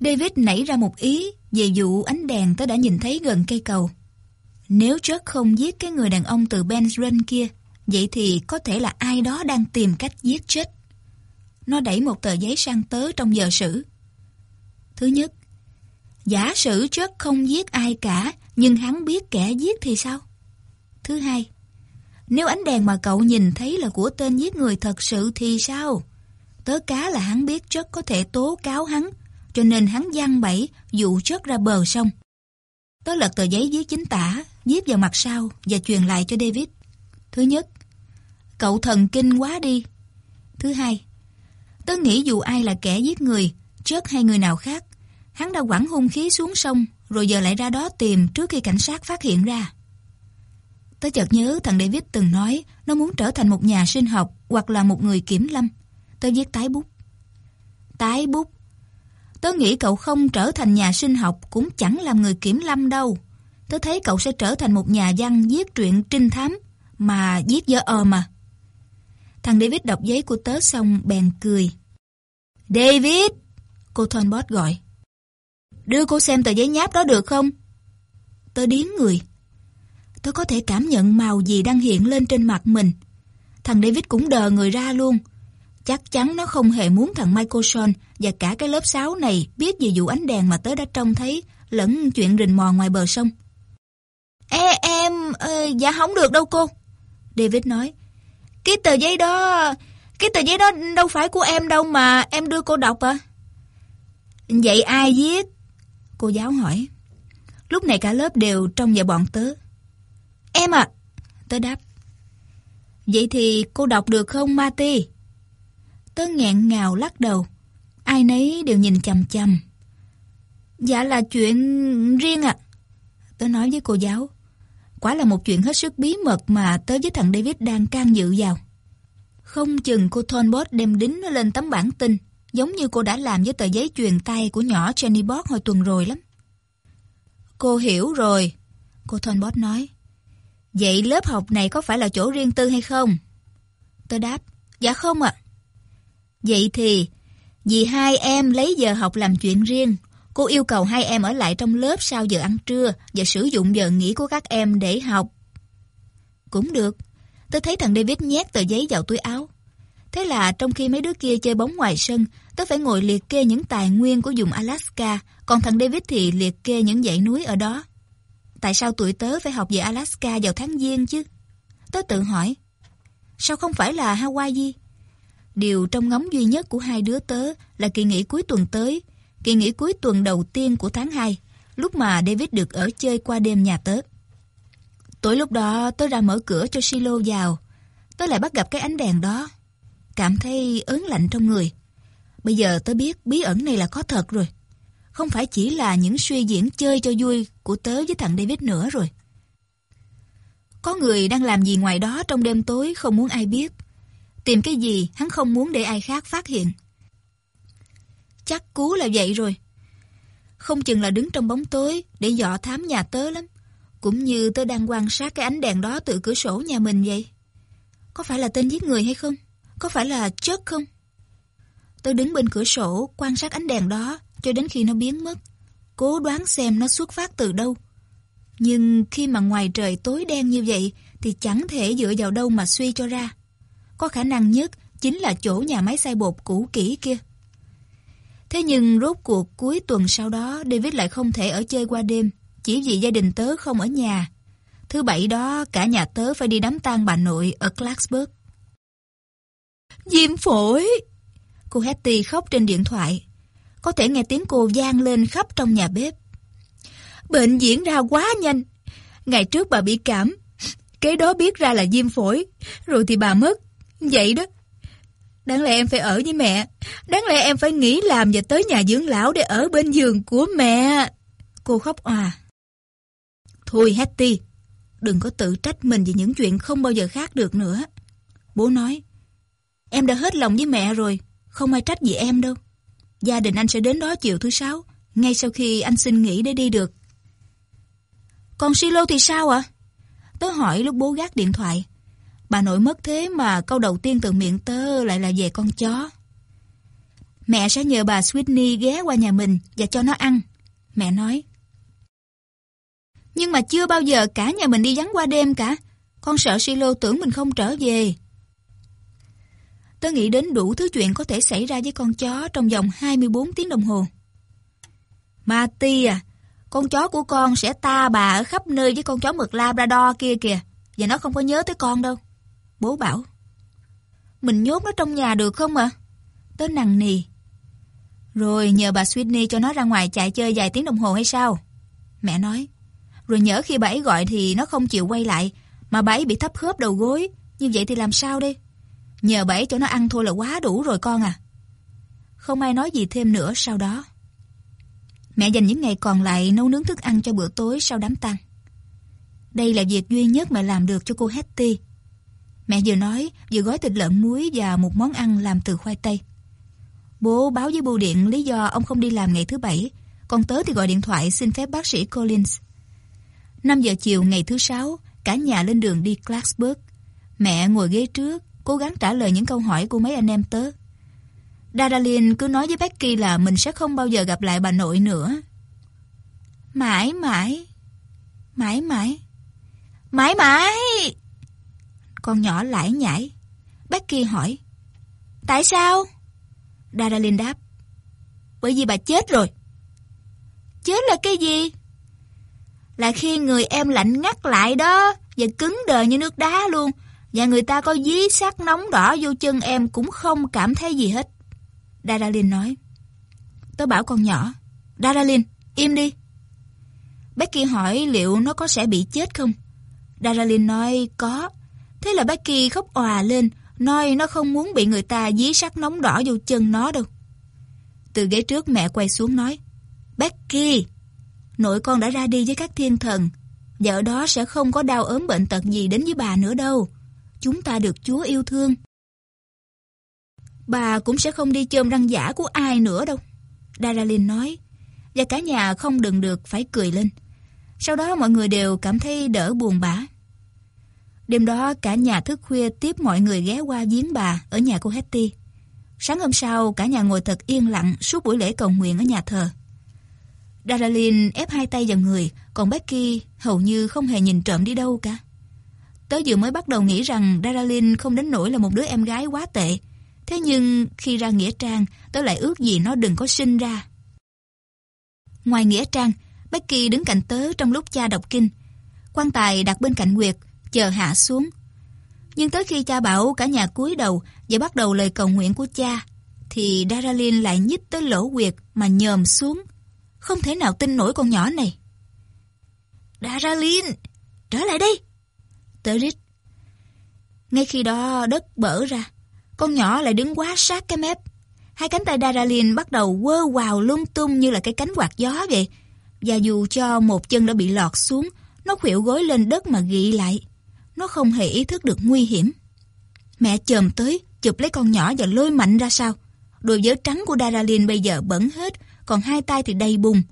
David nảy ra một ý về vụ ánh đèn tớ đã nhìn thấy gần cây cầu. Nếu Chuck không giết cái người đàn ông từ Benz kia, vậy thì có thể là ai đó đang tìm cách giết chết. Nó đẩy một tờ giấy sang tớ trong giờ sử. Thứ nhất, giả sử Chuck không giết ai cả, nhưng hắn biết kẻ giết thì sao? Thứ hai, nếu ánh đèn mà cậu nhìn thấy là của tên giết người thật sự thì sao? Tớ cá là hắn biết Chuck có thể tố cáo hắn, cho nên hắn giăng bẫy dụ Chuck ra bờ sông. Tớ lật tờ giấy viết chính tả, viết vào mặt sau và truyền lại cho David. Thứ nhất, cậu thần kinh quá đi. Thứ hai, tớ nghĩ dù ai là kẻ giết người, Chuck hay người nào khác, hắn đã quẳng hung khí xuống sông rồi giờ lại ra đó tìm trước khi cảnh sát phát hiện ra. Tớ chợt nhớ thằng David từng nói nó muốn trở thành một nhà sinh học hoặc là một người kiểm lâm. Tớ viết tái bút. Tái bút. Tớ nghĩ cậu không trở thành nhà sinh học cũng chẳng làm người kiểm lâm đâu. Tớ thấy cậu sẽ trở thành một nhà văn viết truyện trinh thám mà viết dở ờ mà. Thằng David đọc giấy của tớ xong bèn cười. David! Cô Thornbot gọi. Đưa cô xem tờ giấy nháp đó được không? Tớ điến người. Tớ có thể cảm nhận màu gì đang hiện lên trên mặt mình. Thằng David cũng đờ người ra luôn. Chắc chắn nó không hề muốn thằng Michaelson và cả cái lớp 6 này biết về vụ ánh đèn mà tớ đã trông thấy lẫn chuyện rình mò ngoài bờ sông. Ê, em... ờ, dạ không được đâu cô. David nói. Cái tờ giấy đó... Cái tờ giấy đó đâu phải của em đâu mà em đưa cô đọc à? Vậy ai viết? Cô giáo hỏi. Lúc này cả lớp đều trông vào bọn tớ. Em à! Tớ đáp. Vậy thì cô đọc được không Mati? Tớ ngẹn ngào lắc đầu. Ai nấy đều nhìn chầm chầm. Dạ là chuyện riêng ạ. Tớ nói với cô giáo. Quả là một chuyện hết sức bí mật mà tớ với thằng David đang can dự vào. Không chừng cô Thornbot đem đính nó lên tấm bản tin, giống như cô đã làm với tờ giấy truyền tay của nhỏ Jenny Bot hồi tuần rồi lắm. Cô hiểu rồi, cô Thornbot nói. Vậy lớp học này có phải là chỗ riêng tư hay không? tớ đáp, dạ không ạ. Vậy thì, vì hai em lấy giờ học làm chuyện riêng, cô yêu cầu hai em ở lại trong lớp sau giờ ăn trưa và sử dụng giờ nghỉ của các em để học. Cũng được, tôi thấy thằng David nhét tờ giấy vào túi áo. Thế là trong khi mấy đứa kia chơi bóng ngoài sân, tôi phải ngồi liệt kê những tài nguyên của vùng Alaska, còn thằng David thì liệt kê những dãy núi ở đó. Tại sao tụi tớ phải học về Alaska vào tháng Giêng chứ? Tớ tự hỏi. Sao không phải là Hawaii? Điều trong ngóng duy nhất của hai đứa tớ là kỳ nghỉ cuối tuần tới, kỳ nghỉ cuối tuần đầu tiên của tháng 2, lúc mà David được ở chơi qua đêm nhà tớ. Tối lúc đó tớ ra mở cửa cho Silo vào, tớ lại bắt gặp cái ánh đèn đó. Cảm thấy ớn lạnh trong người. Bây giờ tớ biết bí ẩn này là có thật rồi. Không phải chỉ là những suy diễn chơi cho vui của tớ với thằng David nữa rồi. Có người đang làm gì ngoài đó trong đêm tối không muốn ai biết. Tìm cái gì hắn không muốn để ai khác phát hiện. Chắc cú là vậy rồi. Không chừng là đứng trong bóng tối để dọ thám nhà tớ lắm. Cũng như tớ đang quan sát cái ánh đèn đó từ cửa sổ nhà mình vậy. Có phải là tên giết người hay không? Có phải là chất không? Tớ đứng bên cửa sổ quan sát ánh đèn đó cho đến khi nó biến mất. Cố đoán xem nó xuất phát từ đâu. Nhưng khi mà ngoài trời tối đen như vậy thì chẳng thể dựa vào đâu mà suy cho ra. Có khả năng nhất chính là chỗ nhà máy xay bột cũ kỹ kia. Thế nhưng rốt cuộc cuối tuần sau đó, David lại không thể ở chơi qua đêm chỉ vì gia đình tớ không ở nhà. Thứ bảy đó, cả nhà tớ phải đi đám tang bà nội ở Clarksburg. Diêm phổi! Cô Hetty khóc trên điện thoại. Có thể nghe tiếng cô gian lên khắp trong nhà bếp. Bệnh diễn ra quá nhanh. Ngày trước bà bị cảm. kế đó biết ra là viêm phổi. Rồi thì bà mất. Vậy đó. Đáng lẽ em phải ở với mẹ. Đáng lẽ em phải nghỉ làm và tới nhà dưỡng lão để ở bên giường của mẹ. Cô khóc òa. Thôi Hetty, đừng có tự trách mình vì những chuyện không bao giờ khác được nữa. Bố nói, em đã hết lòng với mẹ rồi, không ai trách gì em đâu. Gia đình anh sẽ đến đó chiều thứ sáu, ngay sau khi anh xin nghỉ để đi được. Còn Silo thì sao ạ? Tớ hỏi lúc bố gác điện thoại. Bà nội mất thế mà câu đầu tiên từ miệng tớ lại là về con chó. Mẹ sẽ nhờ bà Sweetney ghé qua nhà mình và cho nó ăn. Mẹ nói. Nhưng mà chưa bao giờ cả nhà mình đi vắng qua đêm cả. Con sợ Silo tưởng mình không trở về. Tớ nghĩ đến đủ thứ chuyện có thể xảy ra với con chó trong vòng 24 tiếng đồng hồ. Marty à, con chó của con sẽ ta bà ở khắp nơi với con chó mực Labrador kia kìa. Và nó không có nhớ tới con đâu. Bố bảo. Mình nhốt nó trong nhà được không ạ? À? Tớ nằng nì. Rồi nhờ bà Sweetney cho nó ra ngoài chạy chơi vài tiếng đồng hồ hay sao? Mẹ nói. Rồi nhớ khi bà ấy gọi thì nó không chịu quay lại, mà bà ấy bị thấp khớp đầu gối. Như vậy thì làm sao đây? Nhờ bà ấy cho nó ăn thôi là quá đủ rồi con à. Không ai nói gì thêm nữa sau đó. Mẹ dành những ngày còn lại nấu nướng thức ăn cho bữa tối sau đám tang. Đây là việc duy nhất mẹ làm được cho cô Hetty. Mẹ vừa nói, vừa gói thịt lợn muối và một món ăn làm từ khoai tây. Bố báo với bưu điện lý do ông không đi làm ngày thứ bảy, còn tớ thì gọi điện thoại xin phép bác sĩ Collins. 5 giờ chiều ngày thứ sáu, cả nhà lên đường đi Clarksburg. Mẹ ngồi ghế trước, cố gắng trả lời những câu hỏi của mấy anh em tớ. Dadalin cứ nói với Becky là mình sẽ không bao giờ gặp lại bà nội nữa. Mãi mãi, mãi mãi, mãi mãi. Con nhỏ lải nhải. Becky hỏi. Tại sao? Dadalin đáp. Bởi vì bà chết rồi. Chết là cái gì? Là khi người em lạnh ngắt lại đó, và cứng đờ như nước đá luôn, và người ta có dí sát nóng đỏ vô chân em cũng không cảm thấy gì hết. Daralin nói. Tớ bảo con nhỏ. Daralin, im đi. Becky hỏi liệu nó có sẽ bị chết không? Daralin nói có. Thế là Becky khóc òa lên, nói nó không muốn bị người ta dí sắt nóng đỏ vô chân nó đâu. Từ ghế trước mẹ quay xuống nói. Becky, nội con đã ra đi với các thiên thần. vợ đó sẽ không có đau ốm bệnh tật gì đến với bà nữa đâu. Chúng ta được Chúa yêu thương. Bà cũng sẽ không đi chôm răng giả của ai nữa đâu. Daralin nói. Và cả nhà không đừng được phải cười lên. Sau đó mọi người đều cảm thấy đỡ buồn bã. Đêm đó cả nhà thức khuya tiếp mọi người ghé qua giếng bà ở nhà cô Hetty. Sáng hôm sau cả nhà ngồi thật yên lặng suốt buổi lễ cầu nguyện ở nhà thờ. Daralin ép hai tay vào người, còn Becky hầu như không hề nhìn trộm đi đâu cả. Tớ vừa mới bắt đầu nghĩ rằng Daralin không đến nỗi là một đứa em gái quá tệ, Thế nhưng khi ra Nghĩa Trang, tớ lại ước gì nó đừng có sinh ra. Ngoài Nghĩa Trang, Becky đứng cạnh tớ trong lúc cha đọc kinh. quan tài đặt bên cạnh Nguyệt, chờ hạ xuống. Nhưng tới khi cha bảo cả nhà cúi đầu và bắt đầu lời cầu nguyện của cha, thì Daralin lại nhích tới lỗ Nguyệt mà nhòm xuống. Không thể nào tin nổi con nhỏ này. Daralin, trở lại đây. Tớ rít. Ngay khi đó đất bở ra, con nhỏ lại đứng quá sát cái mép. Hai cánh tay Daralin bắt đầu quơ quào lung tung như là cái cánh quạt gió vậy. Và dù cho một chân đã bị lọt xuống, nó khuỵu gối lên đất mà gị lại. Nó không hề ý thức được nguy hiểm. Mẹ chồm tới, chụp lấy con nhỏ và lôi mạnh ra sau. Đôi vớ trắng của Daralin bây giờ bẩn hết, còn hai tay thì đầy bùn.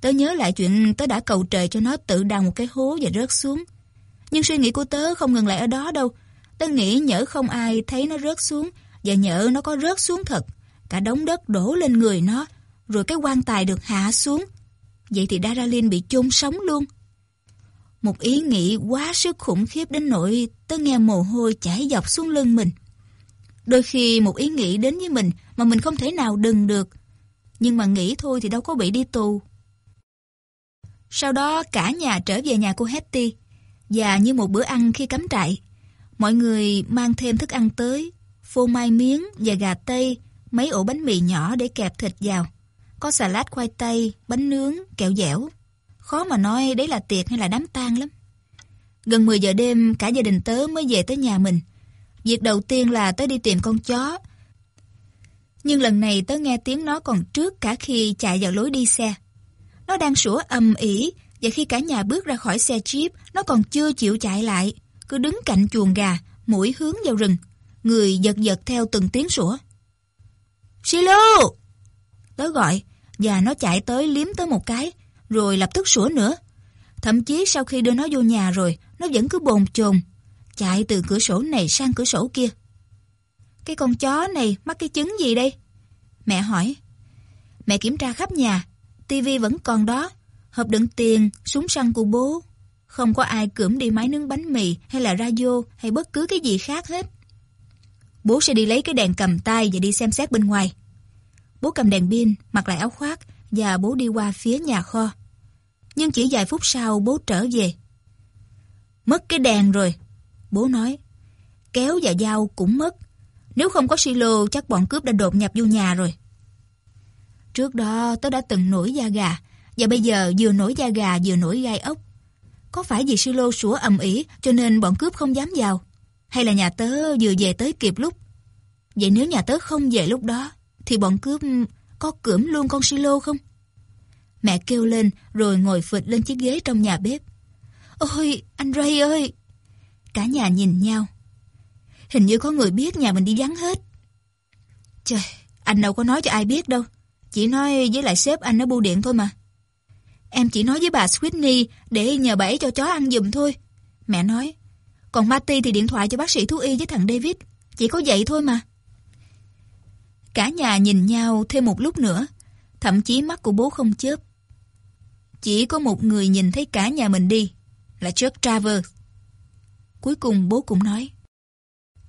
Tớ nhớ lại chuyện tớ đã cầu trời cho nó tự đào một cái hố và rớt xuống. Nhưng suy nghĩ của tớ không ngừng lại ở đó đâu, Tớ nghĩ nhỡ không ai thấy nó rớt xuống và nhỡ nó có rớt xuống thật. Cả đống đất đổ lên người nó rồi cái quan tài được hạ xuống. Vậy thì Daralin bị chôn sống luôn. Một ý nghĩ quá sức khủng khiếp đến nỗi tớ nghe mồ hôi chảy dọc xuống lưng mình. Đôi khi một ý nghĩ đến với mình mà mình không thể nào đừng được. Nhưng mà nghĩ thôi thì đâu có bị đi tù. Sau đó cả nhà trở về nhà cô Hetty. Và như một bữa ăn khi cắm trại, Mọi người mang thêm thức ăn tới, phô mai miếng và gà tây, mấy ổ bánh mì nhỏ để kẹp thịt vào. Có xà lát khoai tây, bánh nướng, kẹo dẻo. Khó mà nói đấy là tiệc hay là đám tang lắm. Gần 10 giờ đêm, cả gia đình tớ mới về tới nhà mình. Việc đầu tiên là tớ đi tìm con chó. Nhưng lần này tớ nghe tiếng nó còn trước cả khi chạy vào lối đi xe. Nó đang sủa ầm ỉ và khi cả nhà bước ra khỏi xe Jeep, nó còn chưa chịu chạy lại cứ đứng cạnh chuồng gà, mũi hướng vào rừng. Người giật giật theo từng tiếng sủa. Silo! Tớ gọi, và nó chạy tới liếm tới một cái, rồi lập tức sủa nữa. Thậm chí sau khi đưa nó vô nhà rồi, nó vẫn cứ bồn chồn, chạy từ cửa sổ này sang cửa sổ kia. Cái con chó này mắc cái chứng gì đây? Mẹ hỏi. Mẹ kiểm tra khắp nhà, tivi vẫn còn đó, hộp đựng tiền, súng săn của bố. Không có ai cưỡng đi máy nướng bánh mì hay là radio hay bất cứ cái gì khác hết. Bố sẽ đi lấy cái đèn cầm tay và đi xem xét bên ngoài. Bố cầm đèn pin, mặc lại áo khoác và bố đi qua phía nhà kho. Nhưng chỉ vài phút sau bố trở về. Mất cái đèn rồi, bố nói. Kéo và dao cũng mất. Nếu không có silo chắc bọn cướp đã đột nhập vô nhà rồi. Trước đó tớ đã từng nổi da gà và bây giờ vừa nổi da gà vừa nổi gai ốc. Có phải vì silo sủa ầm ĩ cho nên bọn cướp không dám vào? Hay là nhà tớ vừa về tới kịp lúc? Vậy nếu nhà tớ không về lúc đó thì bọn cướp có cưỡng luôn con silo không? Mẹ kêu lên rồi ngồi phịch lên chiếc ghế trong nhà bếp. Ôi, anh Ray ơi! Cả nhà nhìn nhau. Hình như có người biết nhà mình đi vắng hết. Trời, anh đâu có nói cho ai biết đâu. Chỉ nói với lại sếp anh ở bưu điện thôi mà. Em chỉ nói với bà Sweetney để nhờ bà ấy cho chó ăn giùm thôi. Mẹ nói. Còn Marty thì điện thoại cho bác sĩ thú y với thằng David. Chỉ có vậy thôi mà. Cả nhà nhìn nhau thêm một lúc nữa. Thậm chí mắt của bố không chớp. Chỉ có một người nhìn thấy cả nhà mình đi. Là Chuck Travers. Cuối cùng bố cũng nói.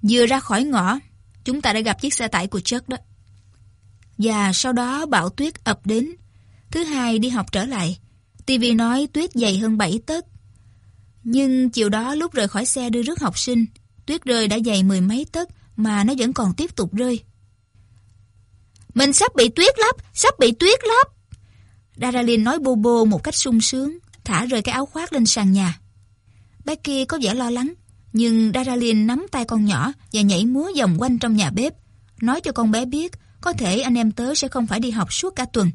Vừa ra khỏi ngõ, chúng ta đã gặp chiếc xe tải của Chuck đó. Và sau đó bão tuyết ập đến. Thứ hai đi học trở lại. TV nói tuyết dày hơn 7 tấc. Nhưng chiều đó lúc rời khỏi xe đưa rước học sinh, tuyết rơi đã dày mười mấy tấc mà nó vẫn còn tiếp tục rơi. Mình sắp bị tuyết lấp, sắp bị tuyết lấp. Daralyn nói bô bô một cách sung sướng, thả rơi cái áo khoác lên sàn nhà. Becky có vẻ lo lắng, nhưng Daralyn nắm tay con nhỏ và nhảy múa vòng quanh trong nhà bếp, nói cho con bé biết có thể anh em tớ sẽ không phải đi học suốt cả tuần.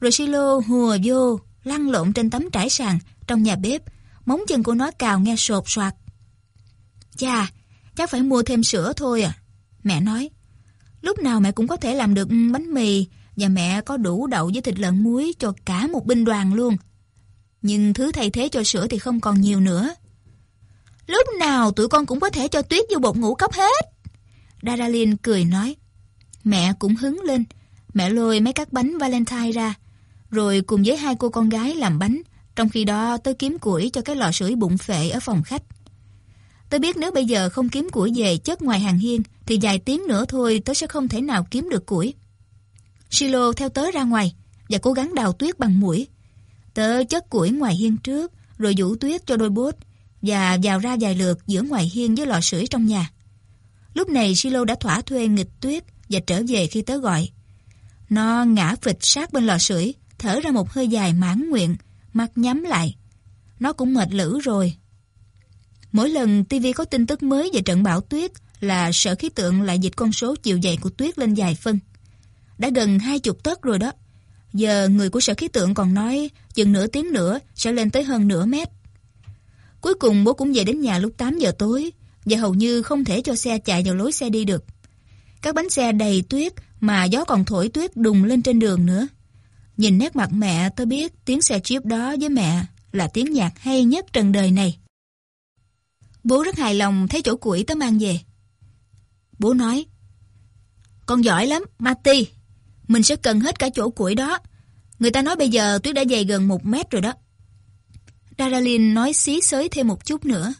Rồi Silo hùa vô, lăn lộn trên tấm trải sàn trong nhà bếp, móng chân của nó cào nghe sột soạt. Chà, chắc phải mua thêm sữa thôi à. Mẹ nói, lúc nào mẹ cũng có thể làm được ừ, bánh mì và mẹ có đủ đậu với thịt lợn muối cho cả một binh đoàn luôn. Nhưng thứ thay thế cho sữa thì không còn nhiều nữa. Lúc nào tụi con cũng có thể cho tuyết vô bột ngũ cốc hết. Daralyn cười nói. Mẹ cũng hứng lên. Mẹ lôi mấy các bánh Valentine ra. Rồi cùng với hai cô con gái làm bánh. Trong khi đó tôi kiếm củi cho cái lò sưởi bụng phệ ở phòng khách. Tôi biết nếu bây giờ không kiếm củi về chất ngoài hàng hiên, thì vài tiếng nữa thôi tớ sẽ không thể nào kiếm được củi. Silo theo tớ ra ngoài và cố gắng đào tuyết bằng mũi. Tớ chất củi ngoài hiên trước rồi vũ tuyết cho đôi bốt và vào ra vài lượt giữa ngoài hiên với lò sưởi trong nhà. Lúc này Silo đã thỏa thuê nghịch tuyết và trở về khi tớ gọi. Nó ngã phịch sát bên lò sưởi, thở ra một hơi dài mãn nguyện, mắt nhắm lại. Nó cũng mệt lử rồi. Mỗi lần TV có tin tức mới về trận bão tuyết là sở khí tượng lại dịch con số chiều dày của tuyết lên vài phân. Đã gần hai chục tấc rồi đó. Giờ người của sở khí tượng còn nói chừng nửa tiếng nữa sẽ lên tới hơn nửa mét. Cuối cùng bố cũng về đến nhà lúc 8 giờ tối và hầu như không thể cho xe chạy vào lối xe đi được. Các bánh xe đầy tuyết mà gió còn thổi tuyết đùng lên trên đường nữa. Nhìn nét mặt mẹ tôi biết tiếng xe jeep đó với mẹ là tiếng nhạc hay nhất trần đời này. Bố rất hài lòng thấy chỗ củi tớ mang về. Bố nói, Con giỏi lắm, Marty. Mình sẽ cần hết cả chỗ củi đó. Người ta nói bây giờ tuyết đã dày gần một mét rồi đó. Daralyn nói xí xới thêm một chút nữa.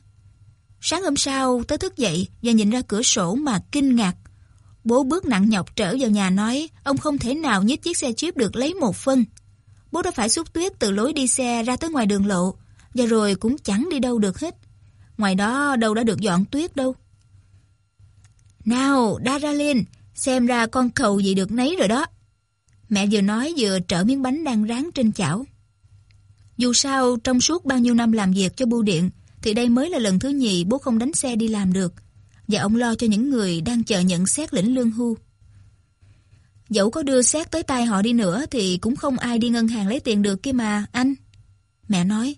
Sáng hôm sau, tớ thức dậy và nhìn ra cửa sổ mà kinh ngạc. Bố bước nặng nhọc trở vào nhà nói ông không thể nào nhích chiếc xe jeep được lấy một phân. Bố đã phải xúc tuyết từ lối đi xe ra tới ngoài đường lộ và rồi cũng chẳng đi đâu được hết. Ngoài đó đâu đã được dọn tuyết đâu. Nào, Daralyn, xem ra con cầu gì được nấy rồi đó. Mẹ vừa nói vừa trở miếng bánh đang rán trên chảo. Dù sao, trong suốt bao nhiêu năm làm việc cho bưu điện, thì đây mới là lần thứ nhì bố không đánh xe đi làm được. Và ông lo cho những người đang chờ nhận xét lĩnh lương hưu. Dẫu có đưa xét tới tay họ đi nữa thì cũng không ai đi ngân hàng lấy tiền được kia mà, anh. Mẹ nói.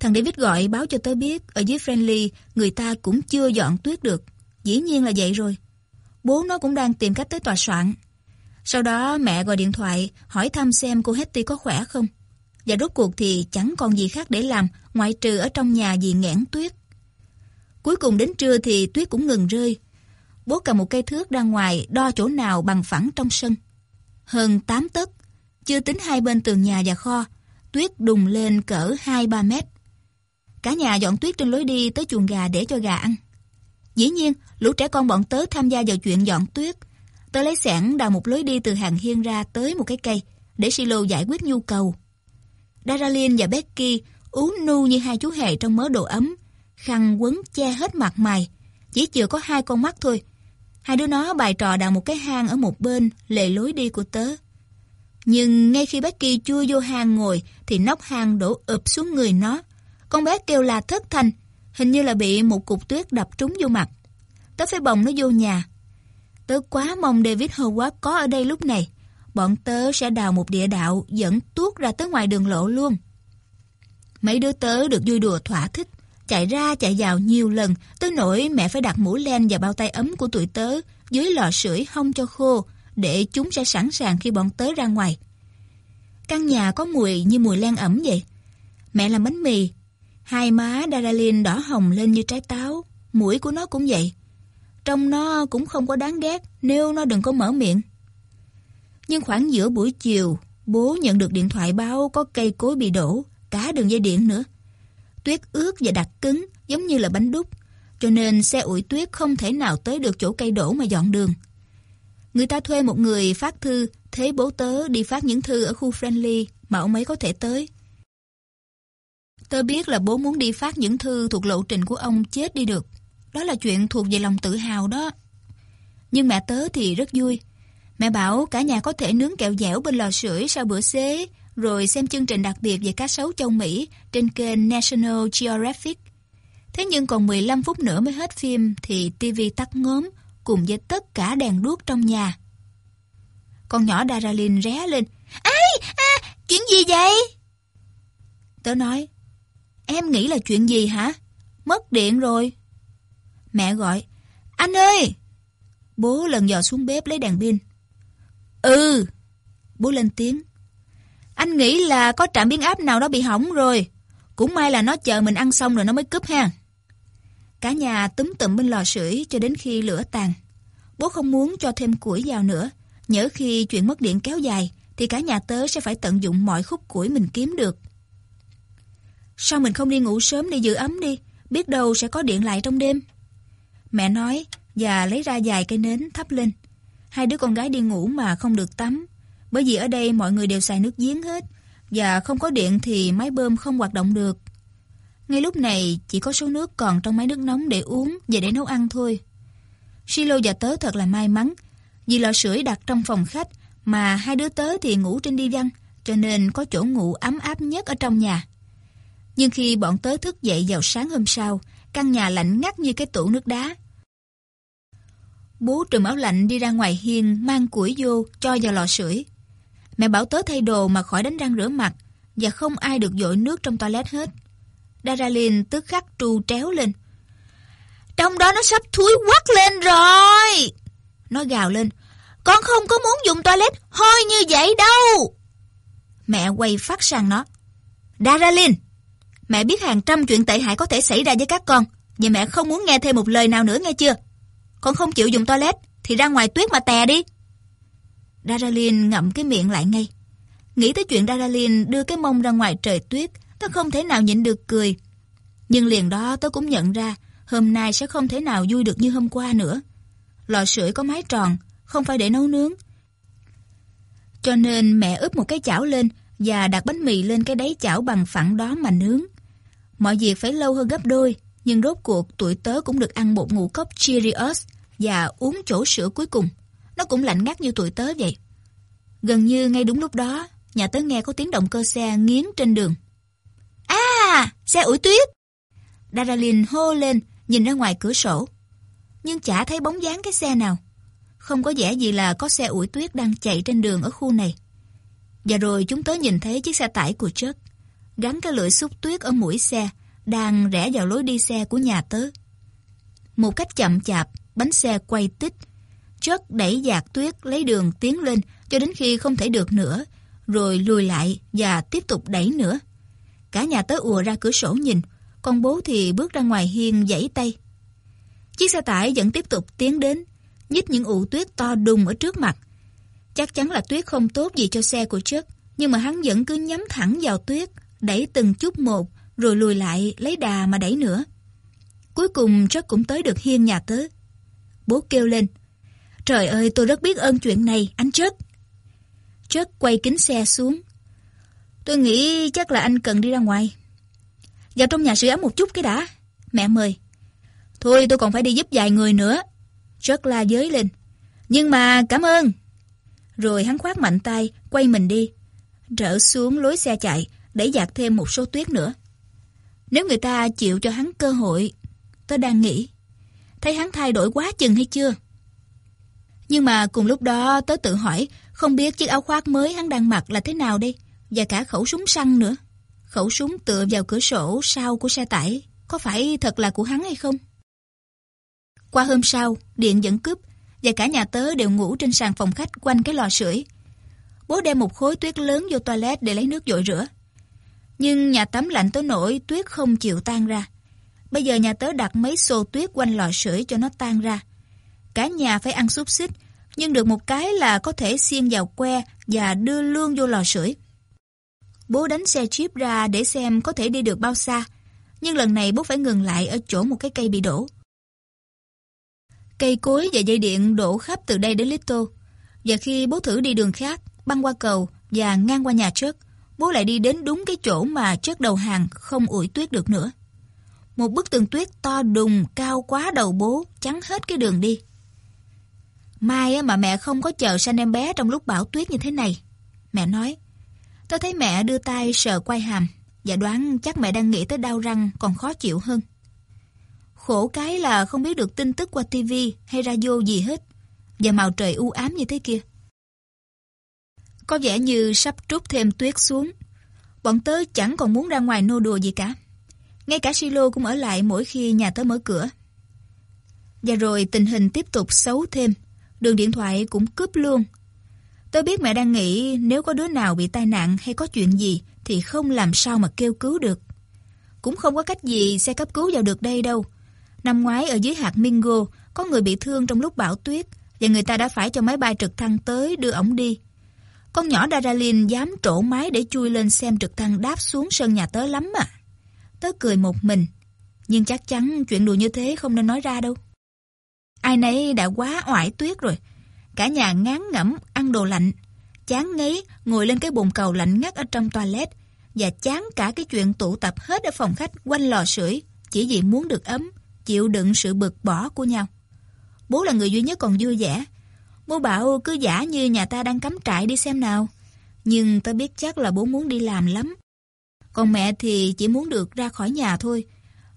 Thằng David gọi báo cho tớ biết ở dưới Friendly người ta cũng chưa dọn tuyết được. Dĩ nhiên là vậy rồi. Bố nó cũng đang tìm cách tới tòa soạn. Sau đó mẹ gọi điện thoại hỏi thăm xem cô Hetty có khỏe không. Và rốt cuộc thì chẳng còn gì khác để làm ngoại trừ ở trong nhà vì nghẽn tuyết. Cuối cùng đến trưa thì tuyết cũng ngừng rơi. Bố cầm một cây thước ra ngoài đo chỗ nào bằng phẳng trong sân. hơn 8 tấc, chưa tính hai bên tường nhà và kho, tuyết đùng lên cỡ 2-3 mét. Cả nhà dọn tuyết trên lối đi tới chuồng gà để cho gà ăn. Dĩ nhiên, lũ trẻ con bọn tớ tham gia vào chuyện dọn tuyết. Tớ lấy sẻn đào một lối đi từ hàng hiên ra tới một cái cây để Silo giải quyết nhu cầu. Daralyn và Becky ú nu như hai chú hề trong mớ đồ ấm, khăn quấn che hết mặt mày, chỉ chừa có hai con mắt thôi. Hai đứa nó bài trò đào một cái hang ở một bên lề lối đi của tớ. Nhưng ngay khi Becky chui vô hang ngồi thì nóc hang đổ ụp xuống người nó. Con bé kêu là thất thanh, hình như là bị một cục tuyết đập trúng vô mặt. Tớ phải bồng nó vô nhà. Tớ quá mong David Howard có ở đây lúc này. Bọn tớ sẽ đào một địa đạo dẫn tuốt ra tới ngoài đường lộ luôn. Mấy đứa tớ được vui đùa thỏa thích, chạy ra chạy vào nhiều lần, tới nỗi mẹ phải đặt mũ len và bao tay ấm của tụi tớ dưới lò sưởi hông cho khô, để chúng sẽ sẵn sàng khi bọn tớ ra ngoài. Căn nhà có mùi như mùi len ẩm vậy. Mẹ làm bánh mì, hai má Daralyn đỏ hồng lên như trái táo, mũi của nó cũng vậy. Trong nó cũng không có đáng ghét nếu nó đừng có mở miệng. Nhưng khoảng giữa buổi chiều, bố nhận được điện thoại báo có cây cối bị đổ, cả đường dây điện nữa. Tuyết ướt và đặc cứng, giống như là bánh đúc, cho nên xe ủi tuyết không thể nào tới được chỗ cây đổ mà dọn đường. Người ta thuê một người phát thư, thế bố tớ đi phát những thư ở khu friendly mà ông ấy có thể tới. Tớ biết là bố muốn đi phát những thư thuộc lộ trình của ông chết đi được. Đó là chuyện thuộc về lòng tự hào đó. Nhưng mẹ tớ thì rất vui. Mẹ bảo cả nhà có thể nướng kẹo dẻo bên lò sưởi sau bữa xế, rồi xem chương trình đặc biệt về cá sấu châu Mỹ trên kênh National Geographic. Thế nhưng còn 15 phút nữa mới hết phim thì TV tắt ngốm cùng với tất cả đèn đuốc trong nhà. Con nhỏ Daralyn ré lên. Ây, à, chuyện gì vậy? Tớ nói, em nghĩ là chuyện gì hả? Mất điện rồi. Mẹ gọi, anh ơi! Bố lần dò xuống bếp lấy đèn pin. Ừ! Bố lên tiếng. Anh nghĩ là có trạm biến áp nào đó bị hỏng rồi. Cũng may là nó chờ mình ăn xong rồi nó mới cướp ha. Cả nhà túm tụm bên lò sưởi cho đến khi lửa tàn. Bố không muốn cho thêm củi vào nữa. Nhớ khi chuyện mất điện kéo dài thì cả nhà tớ sẽ phải tận dụng mọi khúc củi mình kiếm được. Sao mình không đi ngủ sớm để giữ ấm đi? Biết đâu sẽ có điện lại trong đêm. Mẹ nói và lấy ra vài cây nến thắp lên. Hai đứa con gái đi ngủ mà không được tắm. Bởi vì ở đây mọi người đều xài nước giếng hết. Và không có điện thì máy bơm không hoạt động được. Ngay lúc này chỉ có số nước còn trong máy nước nóng để uống và để nấu ăn thôi. Silo và tớ thật là may mắn vì lò sưởi đặt trong phòng khách mà hai đứa tớ thì ngủ trên đi văn cho nên có chỗ ngủ ấm áp nhất ở trong nhà. Nhưng khi bọn tớ thức dậy vào sáng hôm sau, căn nhà lạnh ngắt như cái tủ nước đá. Bố trùm áo lạnh đi ra ngoài hiên mang củi vô cho vào lò sưởi. Mẹ bảo tớ thay đồ mà khỏi đánh răng rửa mặt và không ai được dội nước trong toilet hết. Daralyn tức khắc trù tréo lên. Trong đó nó sắp thúi quắc lên rồi. Nó gào lên. Con không có muốn dùng toilet hôi như vậy đâu. Mẹ quay phát sang nó. Daralyn, mẹ biết hàng trăm chuyện tệ hại có thể xảy ra với các con. Và mẹ không muốn nghe thêm một lời nào nữa nghe chưa? Con không chịu dùng toilet thì ra ngoài tuyết mà tè đi. Daralyn ngậm cái miệng lại ngay. Nghĩ tới chuyện Daralyn đưa cái mông ra ngoài trời tuyết, tớ không thể nào nhịn được cười. Nhưng liền đó tớ cũng nhận ra hôm nay sẽ không thể nào vui được như hôm qua nữa. Lò sưởi có mái tròn, không phải để nấu nướng. Cho nên mẹ ướp một cái chảo lên và đặt bánh mì lên cái đáy chảo bằng phẳng đó mà nướng. Mọi việc phải lâu hơn gấp đôi, nhưng rốt cuộc tuổi tớ cũng được ăn một ngũ cốc Cheerios và uống chỗ sữa cuối cùng. Nó cũng lạnh ngắt như tuổi tớ vậy. Gần như ngay đúng lúc đó, nhà tớ nghe có tiếng động cơ xe nghiến trên đường. À, xe ủi tuyết! Daralyn hô lên, nhìn ra ngoài cửa sổ. Nhưng chả thấy bóng dáng cái xe nào. Không có vẻ gì là có xe ủi tuyết đang chạy trên đường ở khu này. Và rồi chúng tớ nhìn thấy chiếc xe tải của Chuck, gắn cái lưỡi xúc tuyết ở mũi xe, đang rẽ vào lối đi xe của nhà tớ. Một cách chậm chạp, bánh xe quay tích. Chuck đẩy dạt tuyết lấy đường tiến lên cho đến khi không thể được nữa, rồi lùi lại và tiếp tục đẩy nữa. Cả nhà tớ ùa ra cửa sổ nhìn, con bố thì bước ra ngoài hiên giãy tay. Chiếc xe tải vẫn tiếp tục tiến đến, nhích những ụ tuyết to đùng ở trước mặt. Chắc chắn là tuyết không tốt gì cho xe của Chất, nhưng mà hắn vẫn cứ nhắm thẳng vào tuyết, đẩy từng chút một, rồi lùi lại lấy đà mà đẩy nữa. Cuối cùng Chất cũng tới được hiên nhà tớ. Bố kêu lên, Trời ơi tôi rất biết ơn chuyện này, anh Chất. Chất quay kính xe xuống. Tôi nghĩ chắc là anh cần đi ra ngoài. Vào trong nhà sưởi ấm một chút cái đã. Mẹ mời. Thôi tôi còn phải đi giúp vài người nữa. Chất la giới lên. Nhưng mà cảm ơn. Rồi hắn khoát mạnh tay, quay mình đi. rỡ xuống lối xe chạy, để dạt thêm một số tuyết nữa. Nếu người ta chịu cho hắn cơ hội, tôi đang nghĩ. Thấy hắn thay đổi quá chừng hay chưa? Nhưng mà cùng lúc đó tớ tự hỏi không biết chiếc áo khoác mới hắn đang mặc là thế nào đây và cả khẩu súng săn nữa. Khẩu súng tựa vào cửa sổ sau của xe tải có phải thật là của hắn hay không? Qua hôm sau, điện dẫn cướp và cả nhà tớ đều ngủ trên sàn phòng khách quanh cái lò sưởi. Bố đem một khối tuyết lớn vô toilet để lấy nước dội rửa. Nhưng nhà tắm lạnh tới nổi tuyết không chịu tan ra. Bây giờ nhà tớ đặt mấy xô tuyết quanh lò sưởi cho nó tan ra. Cả nhà phải ăn xúc xích, nhưng được một cái là có thể xiên vào que và đưa lương vô lò sưởi. Bố đánh xe jeep ra để xem có thể đi được bao xa, nhưng lần này bố phải ngừng lại ở chỗ một cái cây bị đổ. Cây cối và dây điện đổ khắp từ đây đến Little, và khi bố thử đi đường khác, băng qua cầu và ngang qua nhà trước, bố lại đi đến đúng cái chỗ mà trước đầu hàng không ủi tuyết được nữa. Một bức tường tuyết to đùng, cao quá đầu bố, chắn hết cái đường đi. Mai mà mẹ không có chờ sanh em bé trong lúc bão tuyết như thế này. Mẹ nói. Tôi thấy mẹ đưa tay sờ quay hàm, và đoán chắc mẹ đang nghĩ tới đau răng, còn khó chịu hơn. Khổ cái là không biết được tin tức qua tivi hay radio gì hết, và màu trời u ám như thế kia. Có vẻ như sắp trút thêm tuyết xuống. Bọn tớ chẳng còn muốn ra ngoài nô đùa gì cả. Ngay cả silo cũng ở lại mỗi khi nhà tớ mở cửa. Và rồi tình hình tiếp tục xấu thêm đường điện thoại cũng cướp luôn. Tôi biết mẹ đang nghĩ nếu có đứa nào bị tai nạn hay có chuyện gì thì không làm sao mà kêu cứu được. Cũng không có cách gì xe cấp cứu vào được đây đâu. Năm ngoái ở dưới hạt Mingo, có người bị thương trong lúc bão tuyết và người ta đã phải cho máy bay trực thăng tới đưa ổng đi. Con nhỏ Daralin dám trổ máy để chui lên xem trực thăng đáp xuống sân nhà tớ lắm à. Tớ cười một mình, nhưng chắc chắn chuyện đùa như thế không nên nói ra đâu. Ai nấy đã quá oải tuyết rồi. Cả nhà ngán ngẩm ăn đồ lạnh, chán ngấy ngồi lên cái bồn cầu lạnh ngắt ở trong toilet và chán cả cái chuyện tụ tập hết ở phòng khách quanh lò sưởi chỉ vì muốn được ấm, chịu đựng sự bực bỏ của nhau. Bố là người duy nhất còn vui vẻ. Bố bảo cứ giả như nhà ta đang cắm trại đi xem nào. Nhưng tớ biết chắc là bố muốn đi làm lắm. Còn mẹ thì chỉ muốn được ra khỏi nhà thôi.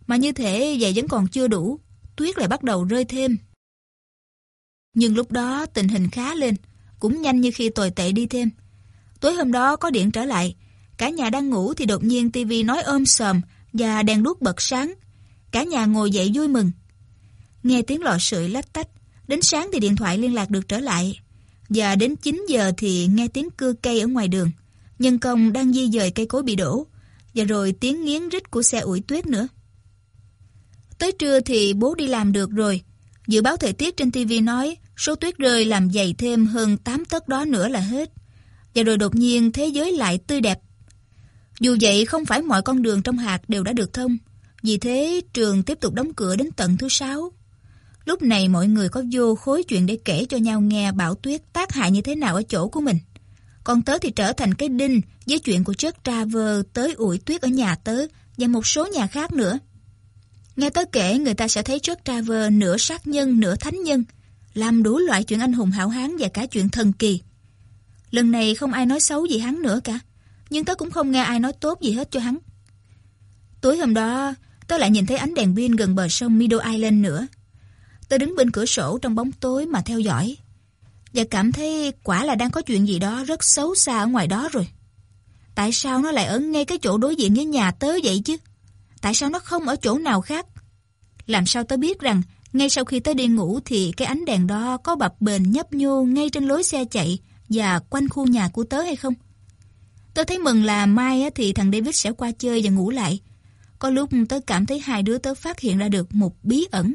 Mà như thế vậy vẫn còn chưa đủ. Tuyết lại bắt đầu rơi thêm. Nhưng lúc đó tình hình khá lên, cũng nhanh như khi tồi tệ đi thêm. Tối hôm đó có điện trở lại, cả nhà đang ngủ thì đột nhiên tivi nói ôm sòm và đèn đuốc bật sáng. Cả nhà ngồi dậy vui mừng. Nghe tiếng lò sưởi lách tách, đến sáng thì điện thoại liên lạc được trở lại. Và đến 9 giờ thì nghe tiếng cưa cây ở ngoài đường. Nhân công đang di dời cây cối bị đổ. Và rồi tiếng nghiến rít của xe ủi tuyết nữa. Tới trưa thì bố đi làm được rồi, Dự báo thời tiết trên TV nói số tuyết rơi làm dày thêm hơn 8 tấc đó nữa là hết. Và rồi đột nhiên thế giới lại tươi đẹp. Dù vậy không phải mọi con đường trong hạt đều đã được thông. Vì thế trường tiếp tục đóng cửa đến tận thứ sáu. Lúc này mọi người có vô khối chuyện để kể cho nhau nghe bão tuyết tác hại như thế nào ở chỗ của mình. Còn tớ thì trở thành cái đinh với chuyện của Chuck Traver tới ủi tuyết ở nhà tớ và một số nhà khác nữa. Nghe tới kể người ta sẽ thấy Chuck Traver nửa sát nhân nửa thánh nhân, làm đủ loại chuyện anh hùng hảo hán và cả chuyện thần kỳ. Lần này không ai nói xấu gì hắn nữa cả, nhưng tớ cũng không nghe ai nói tốt gì hết cho hắn. Tối hôm đó, tớ lại nhìn thấy ánh đèn pin gần bờ sông Meadow Island nữa. Tớ đứng bên cửa sổ trong bóng tối mà theo dõi, và cảm thấy quả là đang có chuyện gì đó rất xấu xa ở ngoài đó rồi. Tại sao nó lại ở ngay cái chỗ đối diện với nhà tớ vậy chứ? Tại sao nó không ở chỗ nào khác? Làm sao tớ biết rằng ngay sau khi tớ đi ngủ thì cái ánh đèn đó có bập bềnh nhấp nhô ngay trên lối xe chạy và quanh khu nhà của tớ hay không? Tớ thấy mừng là mai thì thằng David sẽ qua chơi và ngủ lại. Có lúc tớ cảm thấy hai đứa tớ phát hiện ra được một bí ẩn.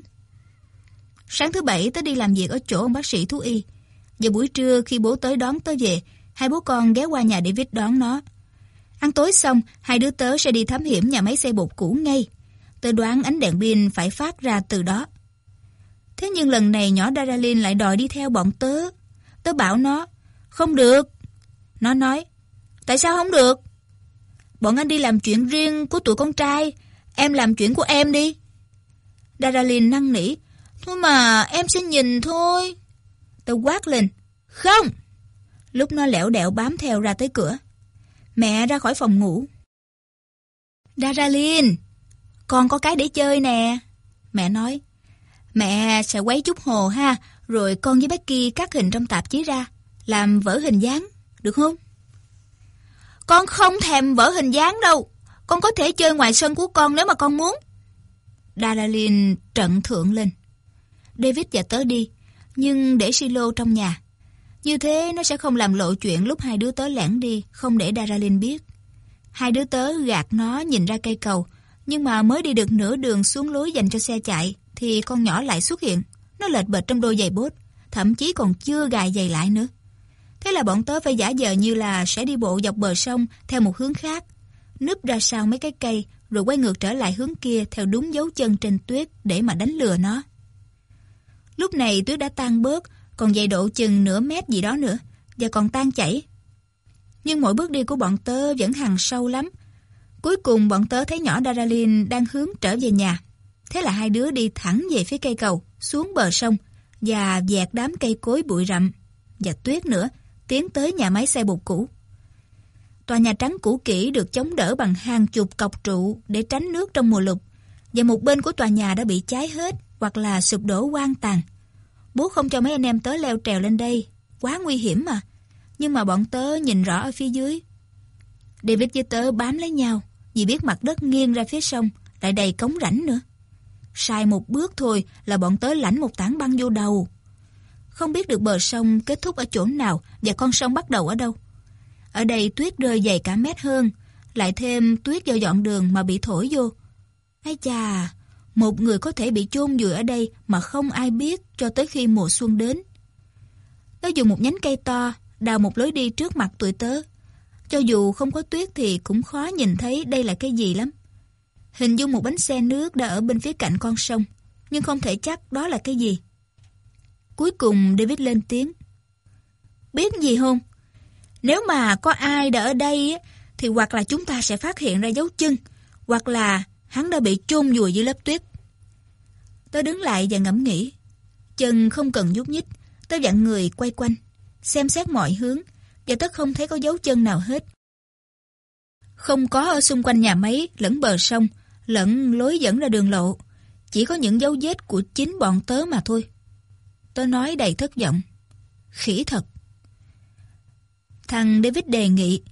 Sáng thứ bảy tớ đi làm việc ở chỗ ông bác sĩ thú y và buổi trưa khi bố tới đón tớ về, hai bố con ghé qua nhà David đón nó. Ăn tối xong, hai đứa tớ sẽ đi thám hiểm nhà máy xe bột cũ ngay. Tớ đoán ánh đèn pin phải phát ra từ đó. Thế nhưng lần này nhỏ Daralyn lại đòi đi theo bọn tớ. Tớ bảo nó, không được. Nó nói, tại sao không được? Bọn anh đi làm chuyện riêng của tụi con trai, em làm chuyện của em đi. Daralyn năn nỉ, thôi mà em sẽ nhìn thôi tôi quát lên, không. Lúc nó lẻo đẹo bám theo ra tới cửa. Mẹ ra khỏi phòng ngủ. daralin con có cái để chơi nè. Mẹ nói, mẹ sẽ quấy chút hồ ha, rồi con với Becky cắt hình trong tạp chí ra, làm vỡ hình dáng, được không? Con không thèm vỡ hình dáng đâu. Con có thể chơi ngoài sân của con nếu mà con muốn. daralin trận thượng lên. David và tớ đi, nhưng để Silo trong nhà. Như thế nó sẽ không làm lộ chuyện lúc hai đứa tớ lẻn đi, không để Daralyn biết. Hai đứa tớ gạt nó nhìn ra cây cầu, nhưng mà mới đi được nửa đường xuống lối dành cho xe chạy, thì con nhỏ lại xuất hiện. Nó lệch bệt trong đôi giày bốt, thậm chí còn chưa gài giày lại nữa. Thế là bọn tớ phải giả vờ như là sẽ đi bộ dọc bờ sông theo một hướng khác, núp ra sau mấy cái cây rồi quay ngược trở lại hướng kia theo đúng dấu chân trên tuyết để mà đánh lừa nó. Lúc này tuyết đã tan bớt, còn dày độ chừng nửa mét gì đó nữa, và còn tan chảy. Nhưng mỗi bước đi của bọn tớ vẫn hằng sâu lắm. Cuối cùng bọn tớ thấy nhỏ Daralyn đang hướng trở về nhà. Thế là hai đứa đi thẳng về phía cây cầu, xuống bờ sông, và dẹt đám cây cối bụi rậm, và tuyết nữa, tiến tới nhà máy xe bột cũ. Tòa nhà trắng cũ kỹ được chống đỡ bằng hàng chục cọc trụ để tránh nước trong mùa lụt, và một bên của tòa nhà đã bị cháy hết hoặc là sụp đổ quan tàn. Bố không cho mấy anh em tớ leo trèo lên đây, quá nguy hiểm mà. Nhưng mà bọn tớ nhìn rõ ở phía dưới. David với tớ bám lấy nhau, vì biết mặt đất nghiêng ra phía sông, lại đầy cống rãnh nữa. Sai một bước thôi là bọn tớ lãnh một tảng băng vô đầu. Không biết được bờ sông kết thúc ở chỗ nào và con sông bắt đầu ở đâu. Ở đây tuyết rơi dày cả mét hơn, lại thêm tuyết do dọn đường mà bị thổi vô. Ây chà, một người có thể bị chôn vùi ở đây mà không ai biết cho tới khi mùa xuân đến. Nó dùng một nhánh cây to, đào một lối đi trước mặt tụi tớ. Cho dù không có tuyết thì cũng khó nhìn thấy đây là cái gì lắm. Hình dung một bánh xe nước đã ở bên phía cạnh con sông, nhưng không thể chắc đó là cái gì. Cuối cùng David lên tiếng. Biết gì không? Nếu mà có ai đã ở đây thì hoặc là chúng ta sẽ phát hiện ra dấu chân, hoặc là hắn đã bị chôn vùi dưới lớp tuyết. Tôi đứng lại và ngẫm nghĩ. Chân không cần nhúc nhích, tôi dặn người quay quanh, xem xét mọi hướng, và tôi không thấy có dấu chân nào hết. Không có ở xung quanh nhà máy, lẫn bờ sông, lẫn lối dẫn ra đường lộ. Chỉ có những dấu vết của chính bọn tớ mà thôi. Tôi nói đầy thất vọng. Khỉ thật. Thằng David đề nghị.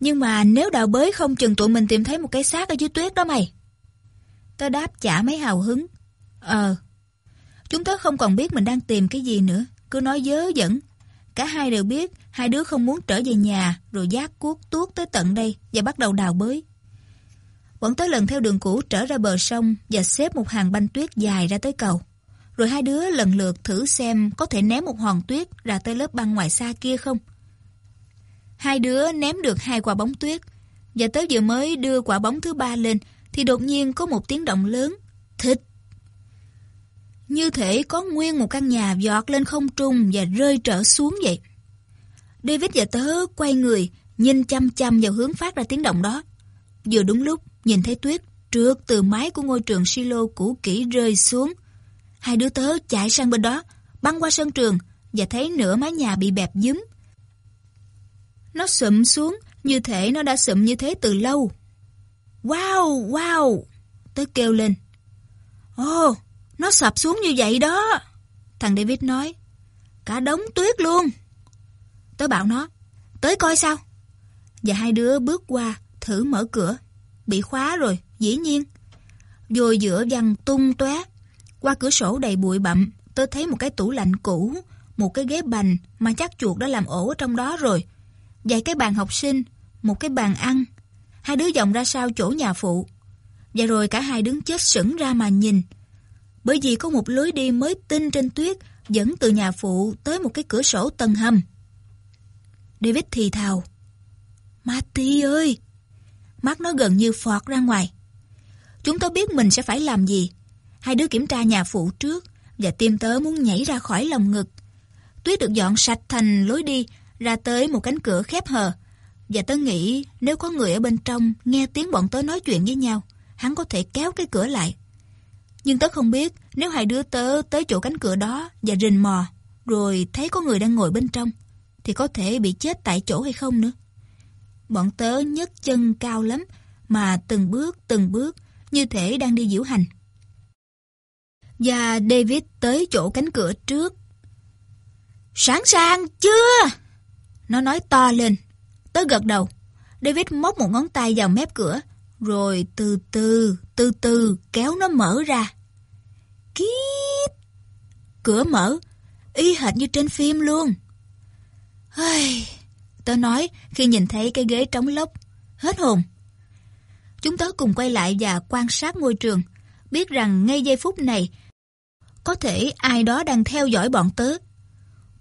Nhưng mà nếu đào bới không chừng tụi mình tìm thấy một cái xác ở dưới tuyết đó mày. Tớ đáp chả mấy hào hứng. Ờ. Chúng tớ không còn biết mình đang tìm cái gì nữa. Cứ nói dớ dẫn. Cả hai đều biết hai đứa không muốn trở về nhà, rồi giác cuốc tuốt tới tận đây và bắt đầu đào bới. Bọn tớ lần theo đường cũ trở ra bờ sông và xếp một hàng banh tuyết dài ra tới cầu. Rồi hai đứa lần lượt thử xem có thể ném một hòn tuyết ra tới lớp băng ngoài xa kia không. Hai đứa ném được hai quả bóng tuyết và tớ vừa mới đưa quả bóng thứ ba lên thì đột nhiên có một tiếng động lớn. Thịt! Như thể có nguyên một căn nhà giọt lên không trung và rơi trở xuống vậy. David và tớ quay người, nhìn chăm chăm vào hướng phát ra tiếng động đó. Vừa đúng lúc, nhìn thấy tuyết trượt từ mái của ngôi trường silo cũ kỹ rơi xuống. Hai đứa tớ chạy sang bên đó, băng qua sân trường và thấy nửa mái nhà bị bẹp dúm. Nó sụm xuống, như thể nó đã sụm như thế từ lâu. Wow, wow! Tớ kêu lên. Ồ, oh, nó sập xuống như vậy đó. Thằng David nói. Cả đống tuyết luôn. Tớ bảo nó. Tới coi sao. Và hai đứa bước qua, thử mở cửa. Bị khóa rồi, dĩ nhiên. Rồi giữa văng tung tóe Qua cửa sổ đầy bụi bặm, tớ thấy một cái tủ lạnh cũ, một cái ghế bành mà chắc chuột đã làm ổ ở trong đó rồi. Vài cái bàn học sinh, một cái bàn ăn. Hai đứa dòng ra sau chỗ nhà phụ. Và rồi cả hai đứng chết sững ra mà nhìn. Bởi vì có một lối đi mới tinh trên tuyết dẫn từ nhà phụ tới một cái cửa sổ tầng hầm. David thì thào. Marty ơi! Mắt nó gần như phọt ra ngoài. Chúng tôi biết mình sẽ phải làm gì. Hai đứa kiểm tra nhà phụ trước và tim tớ muốn nhảy ra khỏi lòng ngực. Tuyết được dọn sạch thành lối đi ra tới một cánh cửa khép hờ. Và tớ nghĩ nếu có người ở bên trong nghe tiếng bọn tớ nói chuyện với nhau, hắn có thể kéo cái cửa lại. Nhưng tớ không biết nếu hai đứa tớ tới chỗ cánh cửa đó và rình mò, rồi thấy có người đang ngồi bên trong, thì có thể bị chết tại chỗ hay không nữa. Bọn tớ nhấc chân cao lắm, mà từng bước từng bước, như thể đang đi diễu hành. Và David tới chỗ cánh cửa trước. Sẵn sàng chưa? Nó nói to lên. Tớ gật đầu. David móc một ngón tay vào mép cửa, rồi từ từ, từ từ kéo nó mở ra. Kíp! Cửa mở, y hệt như trên phim luôn. Hây, tớ nói khi nhìn thấy cái ghế trống lốc, hết hồn. Chúng tớ cùng quay lại và quan sát ngôi trường, biết rằng ngay giây phút này, có thể ai đó đang theo dõi bọn tớ.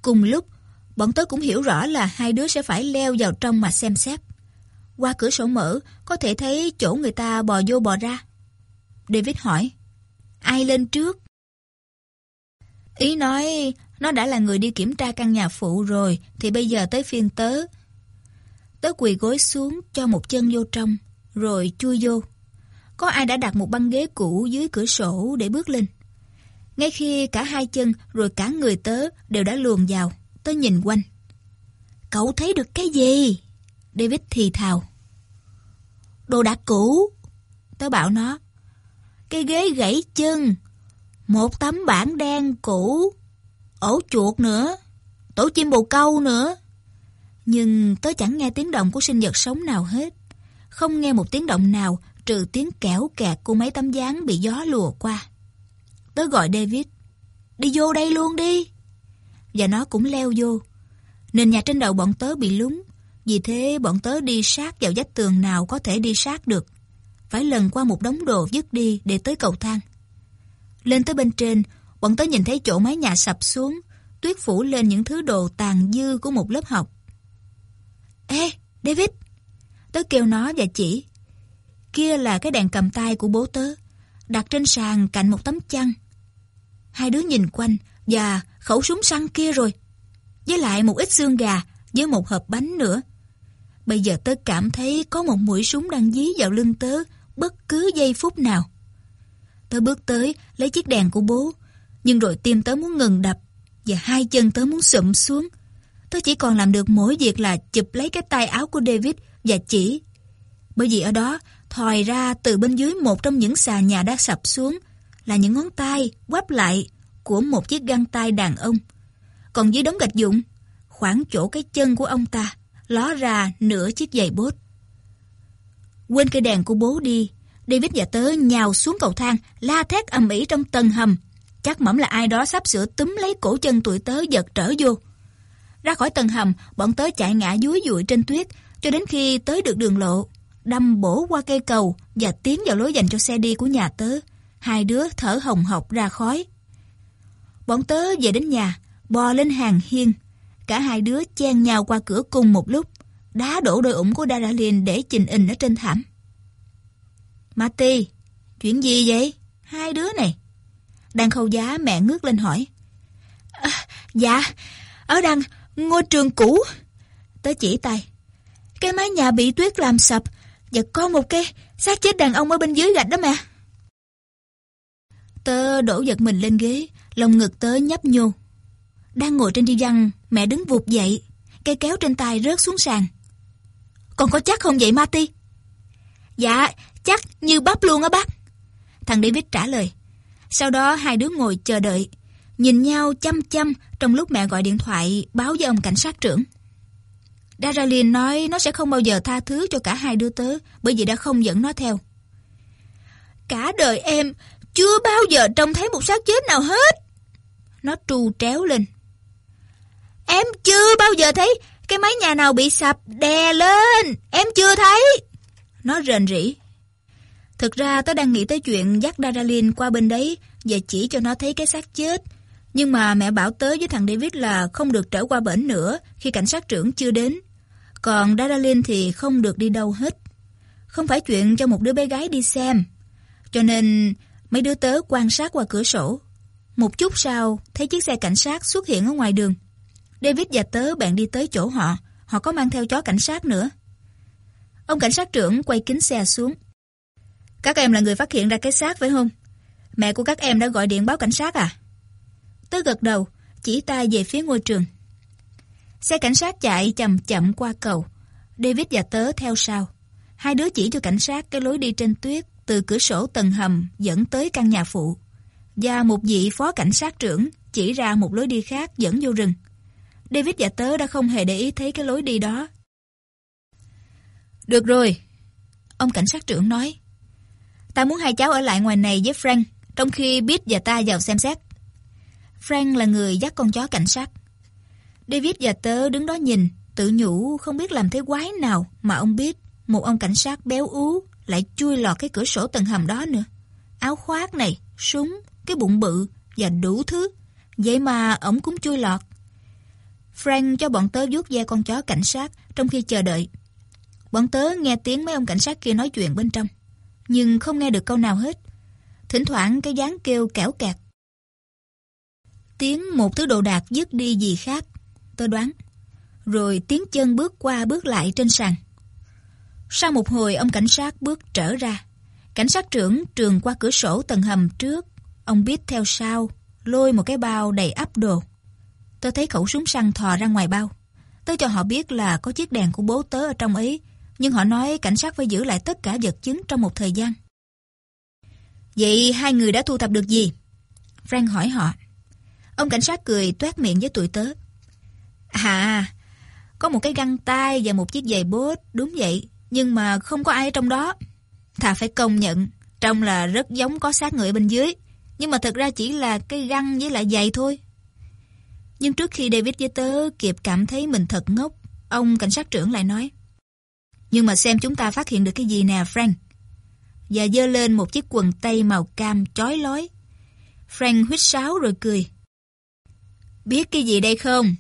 Cùng lúc, bọn tớ cũng hiểu rõ là hai đứa sẽ phải leo vào trong mà xem xét. Qua cửa sổ mở, có thể thấy chỗ người ta bò vô bò ra. David hỏi, ai lên trước? Ý nói, nó đã là người đi kiểm tra căn nhà phụ rồi, thì bây giờ tới phiên tớ. Tớ quỳ gối xuống cho một chân vô trong, rồi chui vô. Có ai đã đặt một băng ghế cũ dưới cửa sổ để bước lên. Ngay khi cả hai chân rồi cả người tớ đều đã luồn vào, tôi nhìn quanh. Cậu thấy được cái gì? David thì thào. Đồ đạc cũ. Tớ bảo nó. Cái ghế gãy chân. Một tấm bảng đen cũ. Ổ chuột nữa. Tổ chim bồ câu nữa. Nhưng tớ chẳng nghe tiếng động của sinh vật sống nào hết. Không nghe một tiếng động nào, trừ tiếng kẽo kẹt của mấy tấm dáng bị gió lùa qua. Tớ gọi David. Đi vô đây luôn đi. Và nó cũng leo vô. Nền nhà trên đầu bọn tớ bị lún Vì thế bọn tớ đi sát vào vách tường nào có thể đi sát được. Phải lần qua một đống đồ dứt đi để tới cầu thang. Lên tới bên trên, bọn tớ nhìn thấy chỗ mái nhà sập xuống, tuyết phủ lên những thứ đồ tàn dư của một lớp học. Ê, David! Tớ kêu nó và chỉ. Kia là cái đèn cầm tay của bố tớ, đặt trên sàn cạnh một tấm chăn. Hai đứa nhìn quanh và khẩu súng săn kia rồi. Với lại một ít xương gà với một hộp bánh nữa. Bây giờ tớ cảm thấy có một mũi súng đang dí vào lưng tớ bất cứ giây phút nào. Tớ bước tới lấy chiếc đèn của bố, nhưng rồi tim tớ muốn ngừng đập và hai chân tớ muốn sụm xuống. Tớ chỉ còn làm được mỗi việc là chụp lấy cái tay áo của David và chỉ. Bởi vì ở đó thòi ra từ bên dưới một trong những xà nhà đã sập xuống là những ngón tay quắp lại của một chiếc găng tay đàn ông. Còn dưới đống gạch dụng, khoảng chỗ cái chân của ông ta, ló ra nửa chiếc giày bốt. Quên cây đèn của bố đi, David và tớ nhào xuống cầu thang, la thét ầm ĩ trong tầng hầm. Chắc mẩm là ai đó sắp sửa túm lấy cổ chân tụi tớ giật trở vô. Ra khỏi tầng hầm, bọn tớ chạy ngã dúi dụi trên tuyết, cho đến khi tới được đường lộ, đâm bổ qua cây cầu và tiến vào lối dành cho xe đi của nhà tớ. Hai đứa thở hồng hộc ra khói. Bọn tớ về đến nhà, bò lên hàng hiên. Cả hai đứa chen nhau qua cửa cùng một lúc, đá đổ đôi ủng của Daralin để trình in ở trên thảm. Marty, chuyện gì vậy? Hai đứa này. Đang khâu giá mẹ ngước lên hỏi. À, dạ, ở đằng ngôi trường cũ. Tớ chỉ tay. Cái mái nhà bị tuyết làm sập và có một cái xác chết đàn ông ở bên dưới gạch đó mà. Tớ đổ giật mình lên ghế, lồng ngực tớ nhấp nhô. Đang ngồi trên đi văn, mẹ đứng vụt dậy, cây kéo trên tay rớt xuống sàn. Còn có chắc không vậy Marty? Dạ, chắc như bắp luôn á bác. Thằng David trả lời. Sau đó hai đứa ngồi chờ đợi, nhìn nhau chăm chăm trong lúc mẹ gọi điện thoại báo với ông cảnh sát trưởng. Daralyn nói nó sẽ không bao giờ tha thứ cho cả hai đứa tớ bởi vì đã không dẫn nó theo. Cả đời em chưa bao giờ trông thấy một xác chết nào hết. Nó trù tréo lên. Em chưa bao giờ thấy cái mái nhà nào bị sập đè lên. Em chưa thấy. Nó rền rỉ. Thực ra tớ đang nghĩ tới chuyện dắt Daralyn qua bên đấy và chỉ cho nó thấy cái xác chết. Nhưng mà mẹ bảo tớ với thằng David là không được trở qua bển nữa khi cảnh sát trưởng chưa đến. Còn Daralyn thì không được đi đâu hết. Không phải chuyện cho một đứa bé gái đi xem. Cho nên mấy đứa tớ quan sát qua cửa sổ. Một chút sau, thấy chiếc xe cảnh sát xuất hiện ở ngoài đường. David và tớ bạn đi tới chỗ họ. Họ có mang theo chó cảnh sát nữa. Ông cảnh sát trưởng quay kính xe xuống. Các em là người phát hiện ra cái xác phải không? Mẹ của các em đã gọi điện báo cảnh sát à? Tớ gật đầu, chỉ tay về phía ngôi trường. Xe cảnh sát chạy chậm chậm qua cầu. David và tớ theo sau. Hai đứa chỉ cho cảnh sát cái lối đi trên tuyết từ cửa sổ tầng hầm dẫn tới căn nhà phụ. Và một vị phó cảnh sát trưởng chỉ ra một lối đi khác dẫn vô rừng. David và tớ đã không hề để ý thấy cái lối đi đó. Được rồi, ông cảnh sát trưởng nói. Ta muốn hai cháu ở lại ngoài này với Frank, trong khi Bit và ta vào xem xét. Frank là người dắt con chó cảnh sát. David và tớ đứng đó nhìn, tự nhủ không biết làm thế quái nào mà ông biết một ông cảnh sát béo ú lại chui lọt cái cửa sổ tầng hầm đó nữa. Áo khoác này, súng, cái bụng bự và đủ thứ. Vậy mà ổng cũng chui lọt. Frank cho bọn tớ vuốt ve con chó cảnh sát trong khi chờ đợi. Bọn tớ nghe tiếng mấy ông cảnh sát kia nói chuyện bên trong, nhưng không nghe được câu nào hết. Thỉnh thoảng cái dáng kêu kẻo kẹt. Tiếng một thứ đồ đạc dứt đi gì khác, tôi đoán. Rồi tiếng chân bước qua bước lại trên sàn. Sau một hồi ông cảnh sát bước trở ra. Cảnh sát trưởng trường qua cửa sổ tầng hầm trước. Ông biết theo sau, lôi một cái bao đầy ắp đồ. Tôi thấy khẩu súng săn thò ra ngoài bao. Tôi cho họ biết là có chiếc đèn của bố tớ ở trong ấy, nhưng họ nói cảnh sát phải giữ lại tất cả vật chứng trong một thời gian. Vậy hai người đã thu thập được gì? Frank hỏi họ. Ông cảnh sát cười toét miệng với tụi tớ. À, có một cái găng tay và một chiếc giày bốt, đúng vậy, nhưng mà không có ai ở trong đó. Thà phải công nhận, trông là rất giống có xác người bên dưới, nhưng mà thật ra chỉ là cái răng với lại giày thôi. Nhưng trước khi David với tớ kịp cảm thấy mình thật ngốc, ông cảnh sát trưởng lại nói. Nhưng mà xem chúng ta phát hiện được cái gì nè Frank. Và dơ lên một chiếc quần tây màu cam chói lói. Frank huýt sáo rồi cười. Biết cái gì đây không?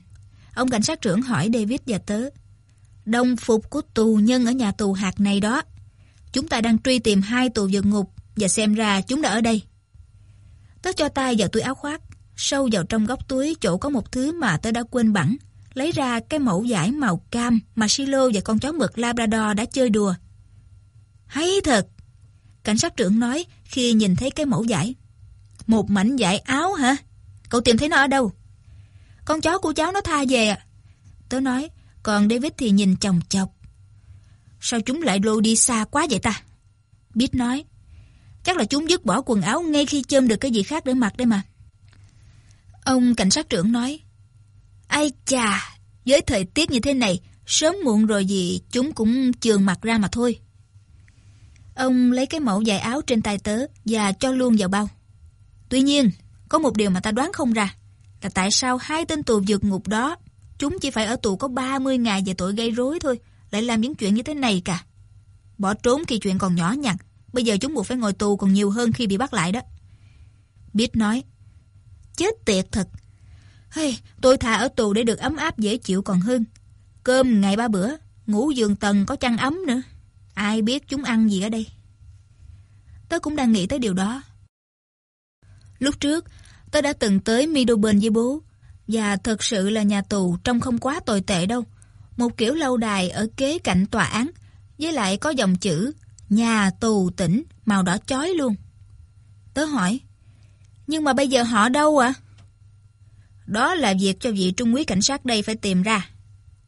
Ông cảnh sát trưởng hỏi David và tớ. Đồng phục của tù nhân ở nhà tù hạt này đó. Chúng ta đang truy tìm hai tù vượt ngục và xem ra chúng đã ở đây. Tớ cho tay vào túi áo khoác sâu vào trong góc túi chỗ có một thứ mà tớ đã quên bẵng, lấy ra cái mẫu giải màu cam mà Silo và con chó mực Labrador đã chơi đùa. Hay thật! Cảnh sát trưởng nói khi nhìn thấy cái mẫu giải. Một mảnh giải áo hả? Cậu tìm thấy nó ở đâu? Con chó của cháu nó tha về à? Tớ nói, còn David thì nhìn chồng chọc. Sao chúng lại lô đi xa quá vậy ta? Biết nói, chắc là chúng dứt bỏ quần áo ngay khi chôm được cái gì khác để mặc đây mà. Ông cảnh sát trưởng nói, Ai chà, với thời tiết như thế này, sớm muộn rồi gì chúng cũng trường mặt ra mà thôi. Ông lấy cái mẫu dài áo trên tay tớ và cho luôn vào bao. Tuy nhiên, có một điều mà ta đoán không ra, là tại sao hai tên tù vượt ngục đó, chúng chỉ phải ở tù có 30 ngày về tội gây rối thôi, lại làm những chuyện như thế này cả. Bỏ trốn khi chuyện còn nhỏ nhặt, bây giờ chúng buộc phải ngồi tù còn nhiều hơn khi bị bắt lại đó. Biết nói, Chết tiệt thật. Hey, tôi thà ở tù để được ấm áp dễ chịu còn hơn. Cơm ngày ba bữa, ngủ giường tầng có chăn ấm nữa. Ai biết chúng ăn gì ở đây? Tớ cũng đang nghĩ tới điều đó. Lúc trước, tớ đã từng tới Middleburn với bố. Và thật sự là nhà tù trông không quá tồi tệ đâu. Một kiểu lâu đài ở kế cạnh tòa án, với lại có dòng chữ nhà tù tỉnh màu đỏ chói luôn. Tớ hỏi, nhưng mà bây giờ họ đâu ạ? Đó là việc cho vị trung úy cảnh sát đây phải tìm ra.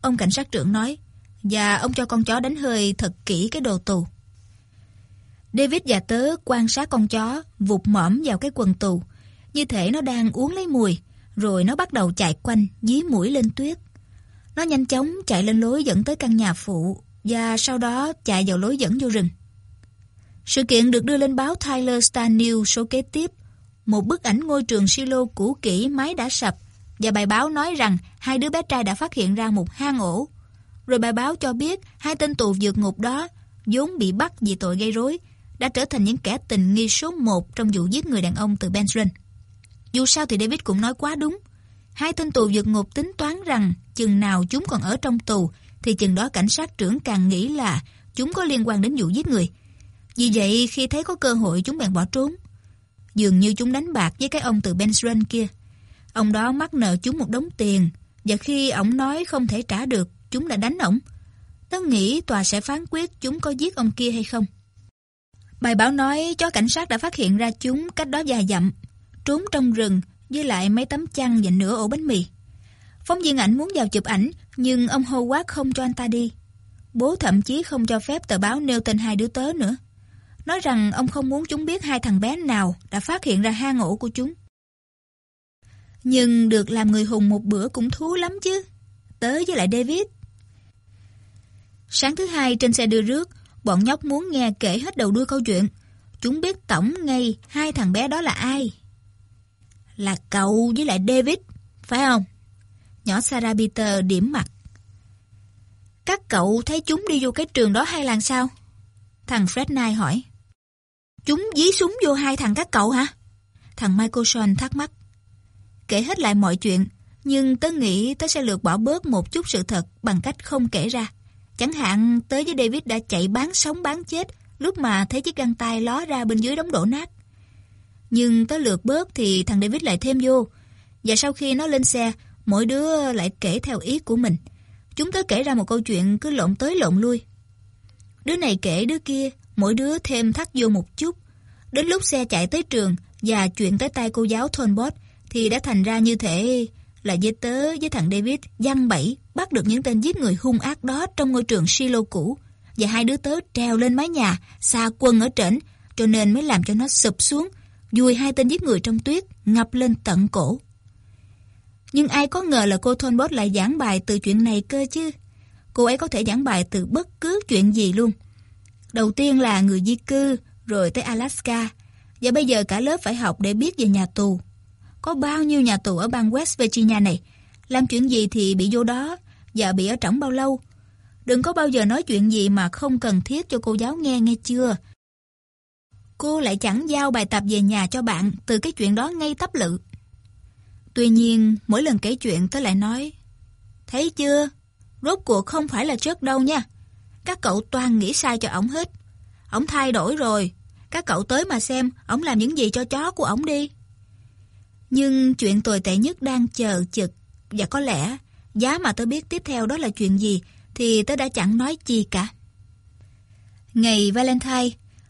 Ông cảnh sát trưởng nói. Và ông cho con chó đánh hơi thật kỹ cái đồ tù. David và tớ quan sát con chó vụt mõm vào cái quần tù. Như thể nó đang uống lấy mùi. Rồi nó bắt đầu chạy quanh, dí mũi lên tuyết. Nó nhanh chóng chạy lên lối dẫn tới căn nhà phụ và sau đó chạy vào lối dẫn vô rừng. Sự kiện được đưa lên báo Tyler Star News số kế tiếp một bức ảnh ngôi trường silo cũ kỹ, mái đã sập, và bài báo nói rằng hai đứa bé trai đã phát hiện ra một hang ổ. Rồi bài báo cho biết hai tên tù vượt ngục đó vốn bị bắt vì tội gây rối, đã trở thành những kẻ tình nghi số một trong vụ giết người đàn ông từ Benjamin. Dù sao thì David cũng nói quá đúng. Hai tên tù vượt ngục tính toán rằng chừng nào chúng còn ở trong tù, thì chừng đó cảnh sát trưởng càng nghĩ là chúng có liên quan đến vụ giết người. Vì vậy khi thấy có cơ hội chúng bèn bỏ trốn. Dường như chúng đánh bạc với cái ông từ Bensrun kia. Ông đó mắc nợ chúng một đống tiền và khi ông nói không thể trả được chúng đã đánh ổng. Tớ nghĩ tòa sẽ phán quyết chúng có giết ông kia hay không. Bài báo nói chó cảnh sát đã phát hiện ra chúng cách đó vài dặm, trốn trong rừng với lại mấy tấm chăn và nửa ổ bánh mì. Phóng viên ảnh muốn vào chụp ảnh, nhưng ông Howard không cho anh ta đi. Bố thậm chí không cho phép tờ báo nêu tên hai đứa tớ nữa. Nói rằng ông không muốn chúng biết hai thằng bé nào đã phát hiện ra hang ổ của chúng. Nhưng được làm người hùng một bữa cũng thú lắm chứ. Tớ với lại David. Sáng thứ hai trên xe đưa rước, bọn nhóc muốn nghe kể hết đầu đuôi câu chuyện. Chúng biết tổng ngay hai thằng bé đó là ai. Là cậu với lại David, phải không? Nhỏ Sarah Peter điểm mặt. Các cậu thấy chúng đi vô cái trường đó hay là sao? Thằng Fred Nye hỏi. Chúng dí súng vô hai thằng các cậu hả? Thằng Michaelson thắc mắc. Kể hết lại mọi chuyện, nhưng tớ nghĩ tớ sẽ lược bỏ bớt một chút sự thật bằng cách không kể ra. Chẳng hạn tớ với David đã chạy bán sống bán chết lúc mà thấy chiếc găng tay ló ra bên dưới đống đổ nát. Nhưng tớ lược bớt thì thằng David lại thêm vô. Và sau khi nó lên xe, mỗi đứa lại kể theo ý của mình. Chúng tớ kể ra một câu chuyện cứ lộn tới lộn lui. Đứa này kể đứa kia, mỗi đứa thêm thắt vô một chút. Đến lúc xe chạy tới trường và chuyện tới tay cô giáo Thornbot thì đã thành ra như thế là dây tớ với thằng David văn bẫy bắt được những tên giết người hung ác đó trong ngôi trường silo cũ và hai đứa tớ treo lên mái nhà, xa quân ở trển, cho nên mới làm cho nó sụp xuống dùi hai tên giết người trong tuyết, ngập lên tận cổ. Nhưng ai có ngờ là cô Thornbot lại giảng bài từ chuyện này cơ chứ. Cô ấy có thể giảng bài từ bất cứ chuyện gì luôn. Đầu tiên là người di cư, rồi tới Alaska, và bây giờ cả lớp phải học để biết về nhà tù. Có bao nhiêu nhà tù ở bang West Virginia này, làm chuyện gì thì bị vô đó, và bị ở trỏng bao lâu. Đừng có bao giờ nói chuyện gì mà không cần thiết cho cô giáo nghe nghe chưa. Cô lại chẳng giao bài tập về nhà cho bạn từ cái chuyện đó ngay tấp lự. Tuy nhiên, mỗi lần kể chuyện tớ lại nói Thấy chưa? Rốt cuộc không phải là trước đâu nha. Các cậu toàn nghĩ sai cho ổng hết. Ổng thay đổi rồi. Các cậu tới mà xem ổng làm những gì cho chó của ổng đi. Nhưng chuyện tồi tệ nhất đang chờ chực và có lẽ giá mà tớ biết tiếp theo đó là chuyện gì thì tớ đã chẳng nói chi cả. Ngày Valentine,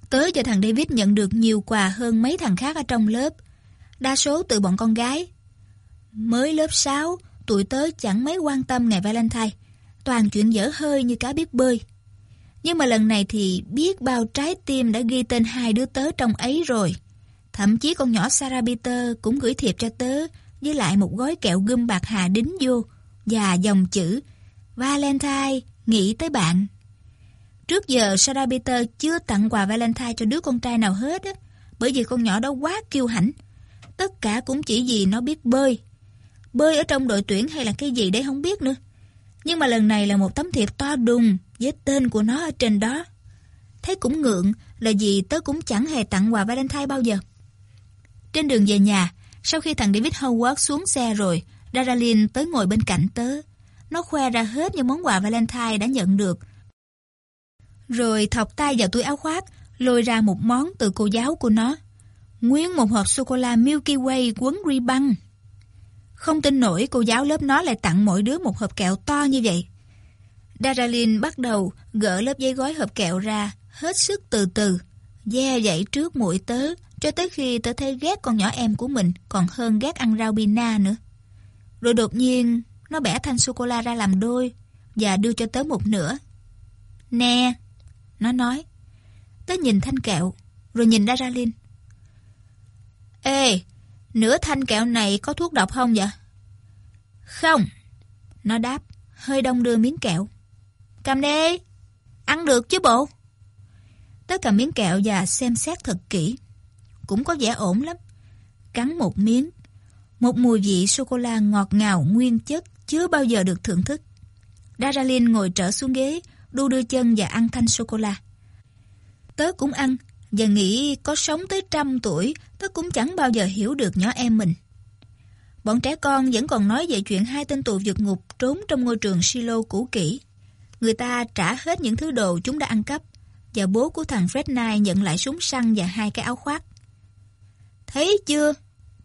tớ và thằng David nhận được nhiều quà hơn mấy thằng khác ở trong lớp. Đa số từ bọn con gái. Mới lớp 6, tụi tớ chẳng mấy quan tâm ngày Valentine. Toàn chuyện dở hơi như cá biết bơi. Nhưng mà lần này thì biết bao trái tim đã ghi tên hai đứa tớ trong ấy rồi. Thậm chí con nhỏ Sarah Peter cũng gửi thiệp cho tớ với lại một gói kẹo gum bạc hà đính vô và dòng chữ Valentine, nghĩ tới bạn. Trước giờ Sarah Peter chưa tặng quà Valentine cho đứa con trai nào hết á, bởi vì con nhỏ đó quá kiêu hãnh. Tất cả cũng chỉ vì nó biết bơi. Bơi ở trong đội tuyển hay là cái gì đấy không biết nữa. Nhưng mà lần này là một tấm thiệp to đùng với tên của nó ở trên đó. Thấy cũng ngượng là vì tớ cũng chẳng hề tặng quà Valentine bao giờ. Trên đường về nhà, sau khi thằng David Howard xuống xe rồi, Daralyn tới ngồi bên cạnh tớ. Nó khoe ra hết những món quà Valentine đã nhận được. Rồi thọc tay vào túi áo khoác, lôi ra một món từ cô giáo của nó. Nguyên một hộp sô-cô-la Milky Way quấn ri băng. Không tin nổi cô giáo lớp nó lại tặng mỗi đứa một hộp kẹo to như vậy. Daralyn bắt đầu gỡ lớp giấy gói hộp kẹo ra, hết sức từ từ, ve dậy trước mũi tớ, cho tới khi tớ thấy ghét con nhỏ em của mình còn hơn ghét ăn rau bina nữa. Rồi đột nhiên, nó bẻ thanh sô-cô-la ra làm đôi và đưa cho tớ một nửa. Nè, nó nói. Tớ nhìn thanh kẹo, rồi nhìn Daralyn. Ê, nửa thanh kẹo này có thuốc độc không vậy? Không. Nó đáp, hơi đông đưa miếng kẹo. Cầm đi, ăn được chứ bộ. Tớ cầm miếng kẹo và xem xét thật kỹ. Cũng có vẻ ổn lắm. Cắn một miếng. Một mùi vị sô-cô-la ngọt ngào nguyên chất chưa bao giờ được thưởng thức. Daralyn ngồi trở xuống ghế, đu đưa chân và ăn thanh sô-cô-la. Tớ cũng ăn, và nghĩ có sống tới trăm tuổi, tớ cũng chẳng bao giờ hiểu được nhỏ em mình. Bọn trẻ con vẫn còn nói về chuyện hai tên tù vượt ngục trốn trong ngôi trường silo cũ kỹ. Người ta trả hết những thứ đồ chúng đã ăn cắp và bố của thằng Fred Knight nhận lại súng săn và hai cái áo khoác. Thấy chưa?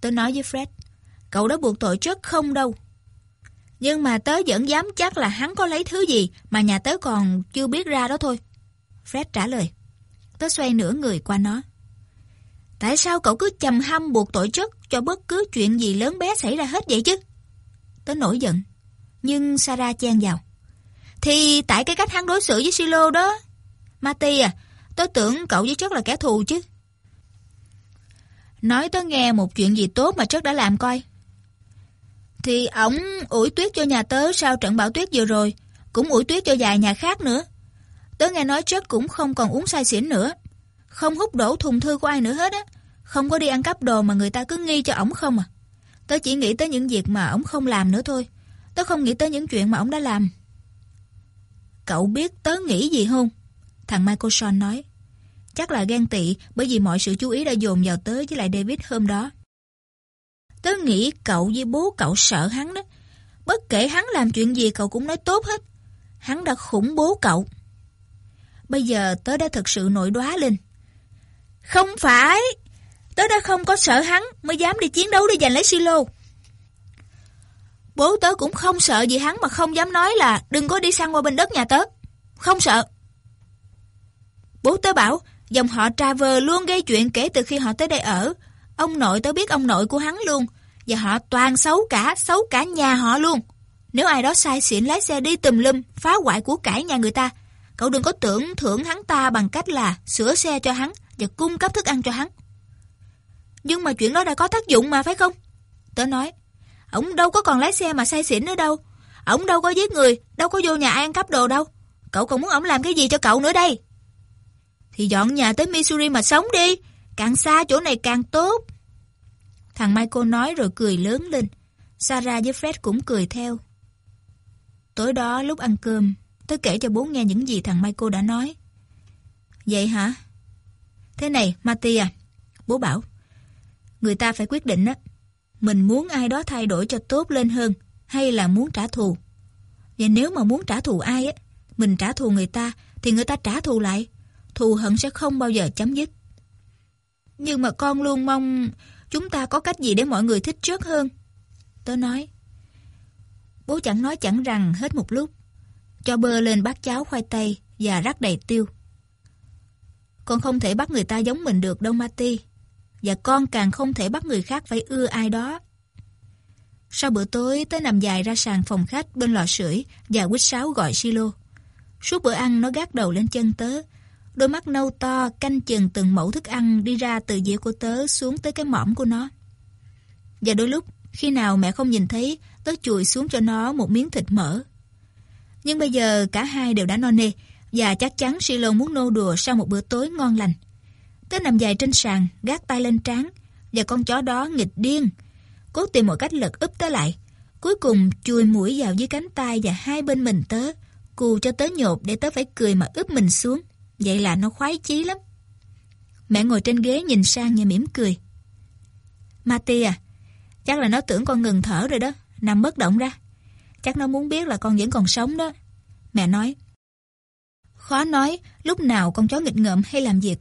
Tớ nói với Fred. Cậu đã buộc tội chất không đâu. Nhưng mà tớ vẫn dám chắc là hắn có lấy thứ gì mà nhà tớ còn chưa biết ra đó thôi. Fred trả lời. Tớ xoay nửa người qua nó. Tại sao cậu cứ chầm hăm buộc tội chất cho bất cứ chuyện gì lớn bé xảy ra hết vậy chứ? Tớ nổi giận. Nhưng Sarah chen vào. Thì tại cái cách hắn đối xử với Silo đó. Mati à, tớ tưởng cậu với chất là kẻ thù chứ. Nói tớ nghe một chuyện gì tốt mà chất đã làm coi. Thì ổng ủi tuyết cho nhà tớ sau trận bão tuyết vừa rồi, cũng ủi tuyết cho vài nhà khác nữa. Tớ nghe nói chất cũng không còn uống say xỉn nữa, không hút đổ thùng thư của ai nữa hết á, không có đi ăn cắp đồ mà người ta cứ nghi cho ổng không à. Tớ chỉ nghĩ tới những việc mà ổng không làm nữa thôi, tớ không nghĩ tới những chuyện mà ổng đã làm. Cậu biết tớ nghĩ gì không? Thằng Michael Sean nói. Chắc là ghen tị bởi vì mọi sự chú ý đã dồn vào tớ với lại David hôm đó. Tớ nghĩ cậu với bố cậu sợ hắn đó. Bất kể hắn làm chuyện gì cậu cũng nói tốt hết. Hắn đã khủng bố cậu. Bây giờ tớ đã thực sự nổi đóa lên. Không phải! Tớ đã không có sợ hắn mới dám đi chiến đấu để giành lấy silo. Bố tớ cũng không sợ gì hắn mà không dám nói là đừng có đi sang qua bên đất nhà tớ. Không sợ. Bố tớ bảo dòng họ Traver luôn gây chuyện kể từ khi họ tới đây ở. Ông nội tớ biết ông nội của hắn luôn. Và họ toàn xấu cả, xấu cả nhà họ luôn. Nếu ai đó sai xỉn lái xe đi tùm lum, phá hoại của cải nhà người ta, cậu đừng có tưởng thưởng hắn ta bằng cách là sửa xe cho hắn và cung cấp thức ăn cho hắn. Nhưng mà chuyện đó đã có tác dụng mà phải không? Tớ nói, ông đâu có còn lái xe mà say xỉn nữa đâu. Ông đâu có giết người, đâu có vô nhà ai ăn cắp đồ đâu. Cậu còn muốn ông làm cái gì cho cậu nữa đây? Thì dọn nhà tới Missouri mà sống đi. Càng xa chỗ này càng tốt. Thằng Michael nói rồi cười lớn lên. Sarah với Fred cũng cười theo. Tối đó lúc ăn cơm, tôi kể cho bố nghe những gì thằng Michael đã nói. Vậy hả? Thế này, Marty à, bố bảo. Người ta phải quyết định á, mình muốn ai đó thay đổi cho tốt lên hơn hay là muốn trả thù. Và nếu mà muốn trả thù ai á, mình trả thù người ta thì người ta trả thù lại. Thù hận sẽ không bao giờ chấm dứt. Nhưng mà con luôn mong chúng ta có cách gì để mọi người thích trước hơn. Tớ nói. Bố chẳng nói chẳng rằng hết một lúc. Cho bơ lên bát cháo khoai tây và rắc đầy tiêu. Con không thể bắt người ta giống mình được đâu Mati. Và con càng không thể bắt người khác phải ưa ai đó. Sau bữa tối, tớ nằm dài ra sàn phòng khách bên lò sưởi và quýt sáo gọi silo. Suốt bữa ăn nó gác đầu lên chân tớ. Đôi mắt nâu to canh chừng từng mẫu thức ăn đi ra từ dĩa của tớ xuống tới cái mõm của nó. Và đôi lúc, khi nào mẹ không nhìn thấy, tớ chùi xuống cho nó một miếng thịt mỡ. Nhưng bây giờ cả hai đều đã no nê, và chắc chắn Silon muốn nô đùa sau một bữa tối ngon lành. Tớ nằm dài trên sàn, gác tay lên trán, và con chó đó nghịch điên. Cố tìm mọi cách lật úp tớ lại. Cuối cùng chui mũi vào dưới cánh tay và hai bên mình tớ, cù cho tớ nhột để tớ phải cười mà úp mình xuống. Vậy là nó khoái chí lắm. Mẹ ngồi trên ghế nhìn sang và mỉm cười. Mati à, chắc là nó tưởng con ngừng thở rồi đó, nằm bất động ra. Chắc nó muốn biết là con vẫn còn sống đó. Mẹ nói. Khó nói lúc nào con chó nghịch ngợm hay làm việc.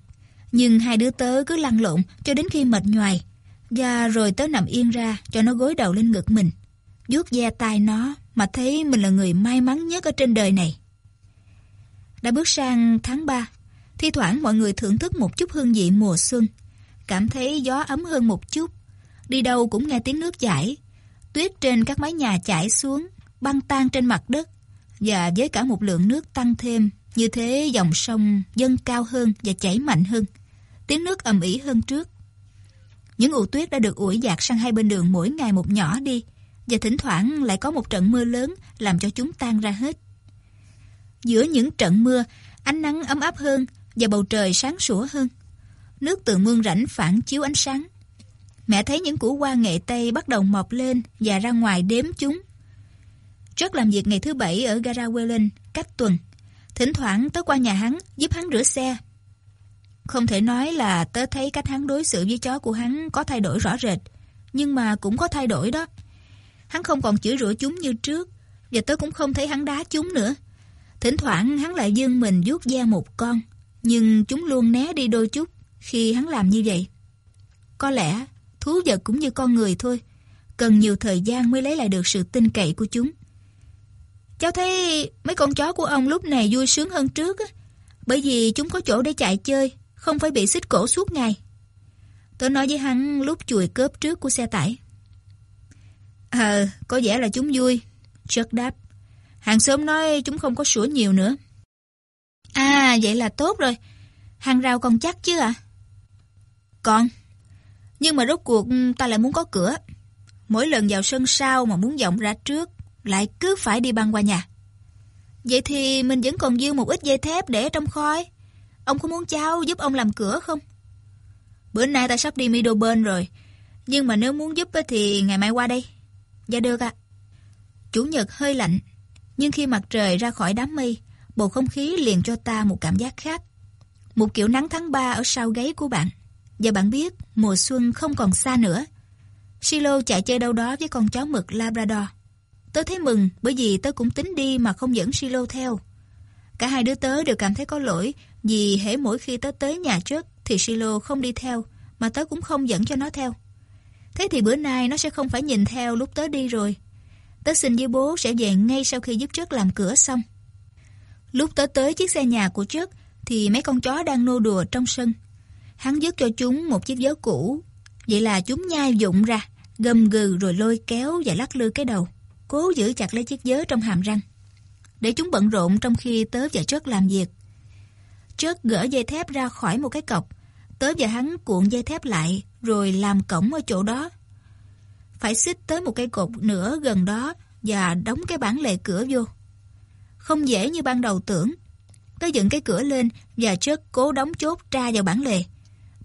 Nhưng hai đứa tớ cứ lăn lộn cho đến khi mệt nhoài. Và rồi tớ nằm yên ra cho nó gối đầu lên ngực mình. vuốt ve tai nó mà thấy mình là người may mắn nhất ở trên đời này. Đã bước sang tháng 3, thi thoảng mọi người thưởng thức một chút hương vị mùa xuân. Cảm thấy gió ấm hơn một chút. Đi đâu cũng nghe tiếng nước chảy. Tuyết trên các mái nhà chảy xuống, băng tan trên mặt đất. Và với cả một lượng nước tăng thêm, như thế dòng sông dâng cao hơn và chảy mạnh hơn. Tiếng nước ầm ĩ hơn trước. Những ụ tuyết đã được ủi dạt sang hai bên đường mỗi ngày một nhỏ đi, và thỉnh thoảng lại có một trận mưa lớn làm cho chúng tan ra hết. Giữa những trận mưa, ánh nắng ấm áp hơn và bầu trời sáng sủa hơn. Nước từ mương rãnh phản chiếu ánh sáng. Mẹ thấy những củ hoa nghệ tây bắt đầu mọc lên và ra ngoài đếm chúng. Rất làm việc ngày thứ bảy ở gara Welland, cách tuần. Thỉnh thoảng tớ qua nhà hắn, giúp hắn rửa xe. Không thể nói là tớ thấy cách hắn đối xử với chó của hắn có thay đổi rõ rệt, nhưng mà cũng có thay đổi đó. Hắn không còn chửi rủa chúng như trước, và tớ cũng không thấy hắn đá chúng nữa. Thỉnh thoảng hắn lại dương mình vuốt da một con, nhưng chúng luôn né đi đôi chút khi hắn làm như vậy. Có lẽ thú vật cũng như con người thôi, cần nhiều thời gian mới lấy lại được sự tin cậy của chúng. Cháu thấy mấy con chó của ông lúc này vui sướng hơn trước á, bởi vì chúng có chỗ để chạy chơi, không phải bị xích cổ suốt ngày. Tớ nói với hắn lúc chùi cớp trước của xe tải. Ờ, có vẻ là chúng vui. chợt đáp. Hàng xóm nói chúng không có sủa nhiều nữa. À, vậy là tốt rồi. Hàng rào còn chắc chứ à? Còn. Nhưng mà rốt cuộc ta lại muốn có cửa. Mỗi lần vào sân sau mà muốn vọng ra trước, lại cứ phải đi băng qua nhà. Vậy thì mình vẫn còn dư một ít dây thép để trong khói. Ông có muốn cháu giúp ông làm cửa không? Bữa nay ta sắp đi Middleburn rồi. Nhưng mà nếu muốn giúp thì ngày mai qua đây. Dạ được ạ. Chủ nhật hơi lạnh. Nhưng khi mặt trời ra khỏi đám mây, bầu không khí liền cho ta một cảm giác khác. Một kiểu nắng tháng 3 ở sau gáy của bạn. Và bạn biết, mùa xuân không còn xa nữa. Silo chạy chơi đâu đó với con chó mực Labrador. Tớ thấy mừng bởi vì tớ cũng tính đi mà không dẫn Silo theo. Cả hai đứa tớ đều cảm thấy có lỗi vì hễ mỗi khi tớ tới nhà trước thì Silo không đi theo mà tớ cũng không dẫn cho nó theo. Thế thì bữa nay nó sẽ không phải nhìn theo lúc tớ đi rồi. Tớ xin với bố sẽ về ngay sau khi giúp trước làm cửa xong. Lúc tớ tới chiếc xe nhà của trước thì mấy con chó đang nô đùa trong sân. Hắn dứt cho chúng một chiếc vớ cũ. Vậy là chúng nhai dụng ra, gầm gừ rồi lôi kéo và lắc lư cái đầu. Cố giữ chặt lấy chiếc vớ trong hàm răng. Để chúng bận rộn trong khi tớ và Trớt làm việc. Trớt gỡ dây thép ra khỏi một cái cọc. Tớ và hắn cuộn dây thép lại rồi làm cổng ở chỗ đó. Phải xích tới một cây cột nữa gần đó và đóng cái bản lề cửa vô. Không dễ như ban đầu tưởng. Tớ dựng cái cửa lên và Trớt cố đóng chốt tra vào bản lề.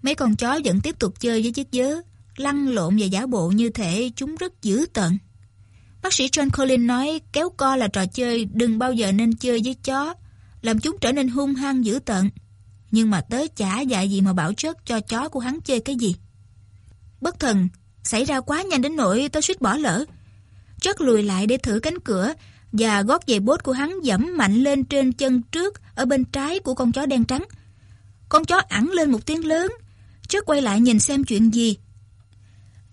Mấy con chó vẫn tiếp tục chơi với chiếc vớ, lăn lộn và giả bộ như thể chúng rất dữ tợn. Bác sĩ John Collins nói kéo co là trò chơi đừng bao giờ nên chơi với chó, làm chúng trở nên hung hăng dữ tợn. Nhưng mà tớ chả dạy gì mà bảo chất cho chó của hắn chơi cái gì. Bất thần, xảy ra quá nhanh đến nỗi tớ suýt bỏ lỡ. Chất lùi lại để thử cánh cửa và gót giày bốt của hắn dẫm mạnh lên trên chân trước ở bên trái của con chó đen trắng. Con chó ẵng lên một tiếng lớn, chất quay lại nhìn xem chuyện gì.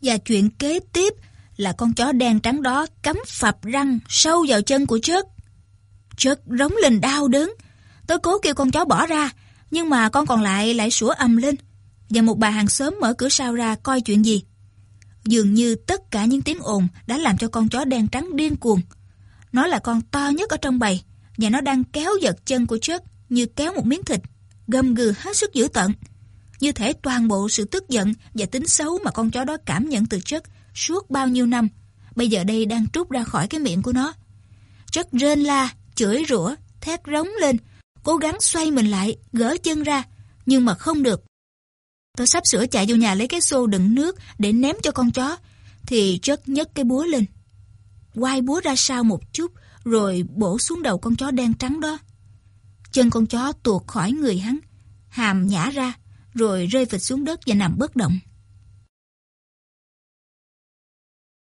Và chuyện kế tiếp là con chó đen trắng đó cắm phập răng sâu vào chân của Trớt. Trớt rống lên đau đớn. Tôi cố kêu con chó bỏ ra, nhưng mà con còn lại lại sủa ầm lên. Và một bà hàng xóm mở cửa sau ra coi chuyện gì. Dường như tất cả những tiếng ồn đã làm cho con chó đen trắng điên cuồng. Nó là con to nhất ở trong bầy, và nó đang kéo giật chân của Trớt như kéo một miếng thịt, gầm gừ hết sức dữ tận. Như thể toàn bộ sự tức giận và tính xấu mà con chó đó cảm nhận từ Trớt suốt bao nhiêu năm, bây giờ đây đang trút ra khỏi cái miệng của nó. Rất rên la, chửi rủa, thét rống lên, cố gắng xoay mình lại, gỡ chân ra, nhưng mà không được. Tôi sắp sửa chạy vô nhà lấy cái xô đựng nước để ném cho con chó, thì chất nhấc cái búa lên. Quay búa ra sau một chút, rồi bổ xuống đầu con chó đen trắng đó. Chân con chó tuột khỏi người hắn, hàm nhả ra, rồi rơi phịch xuống đất và nằm bất động.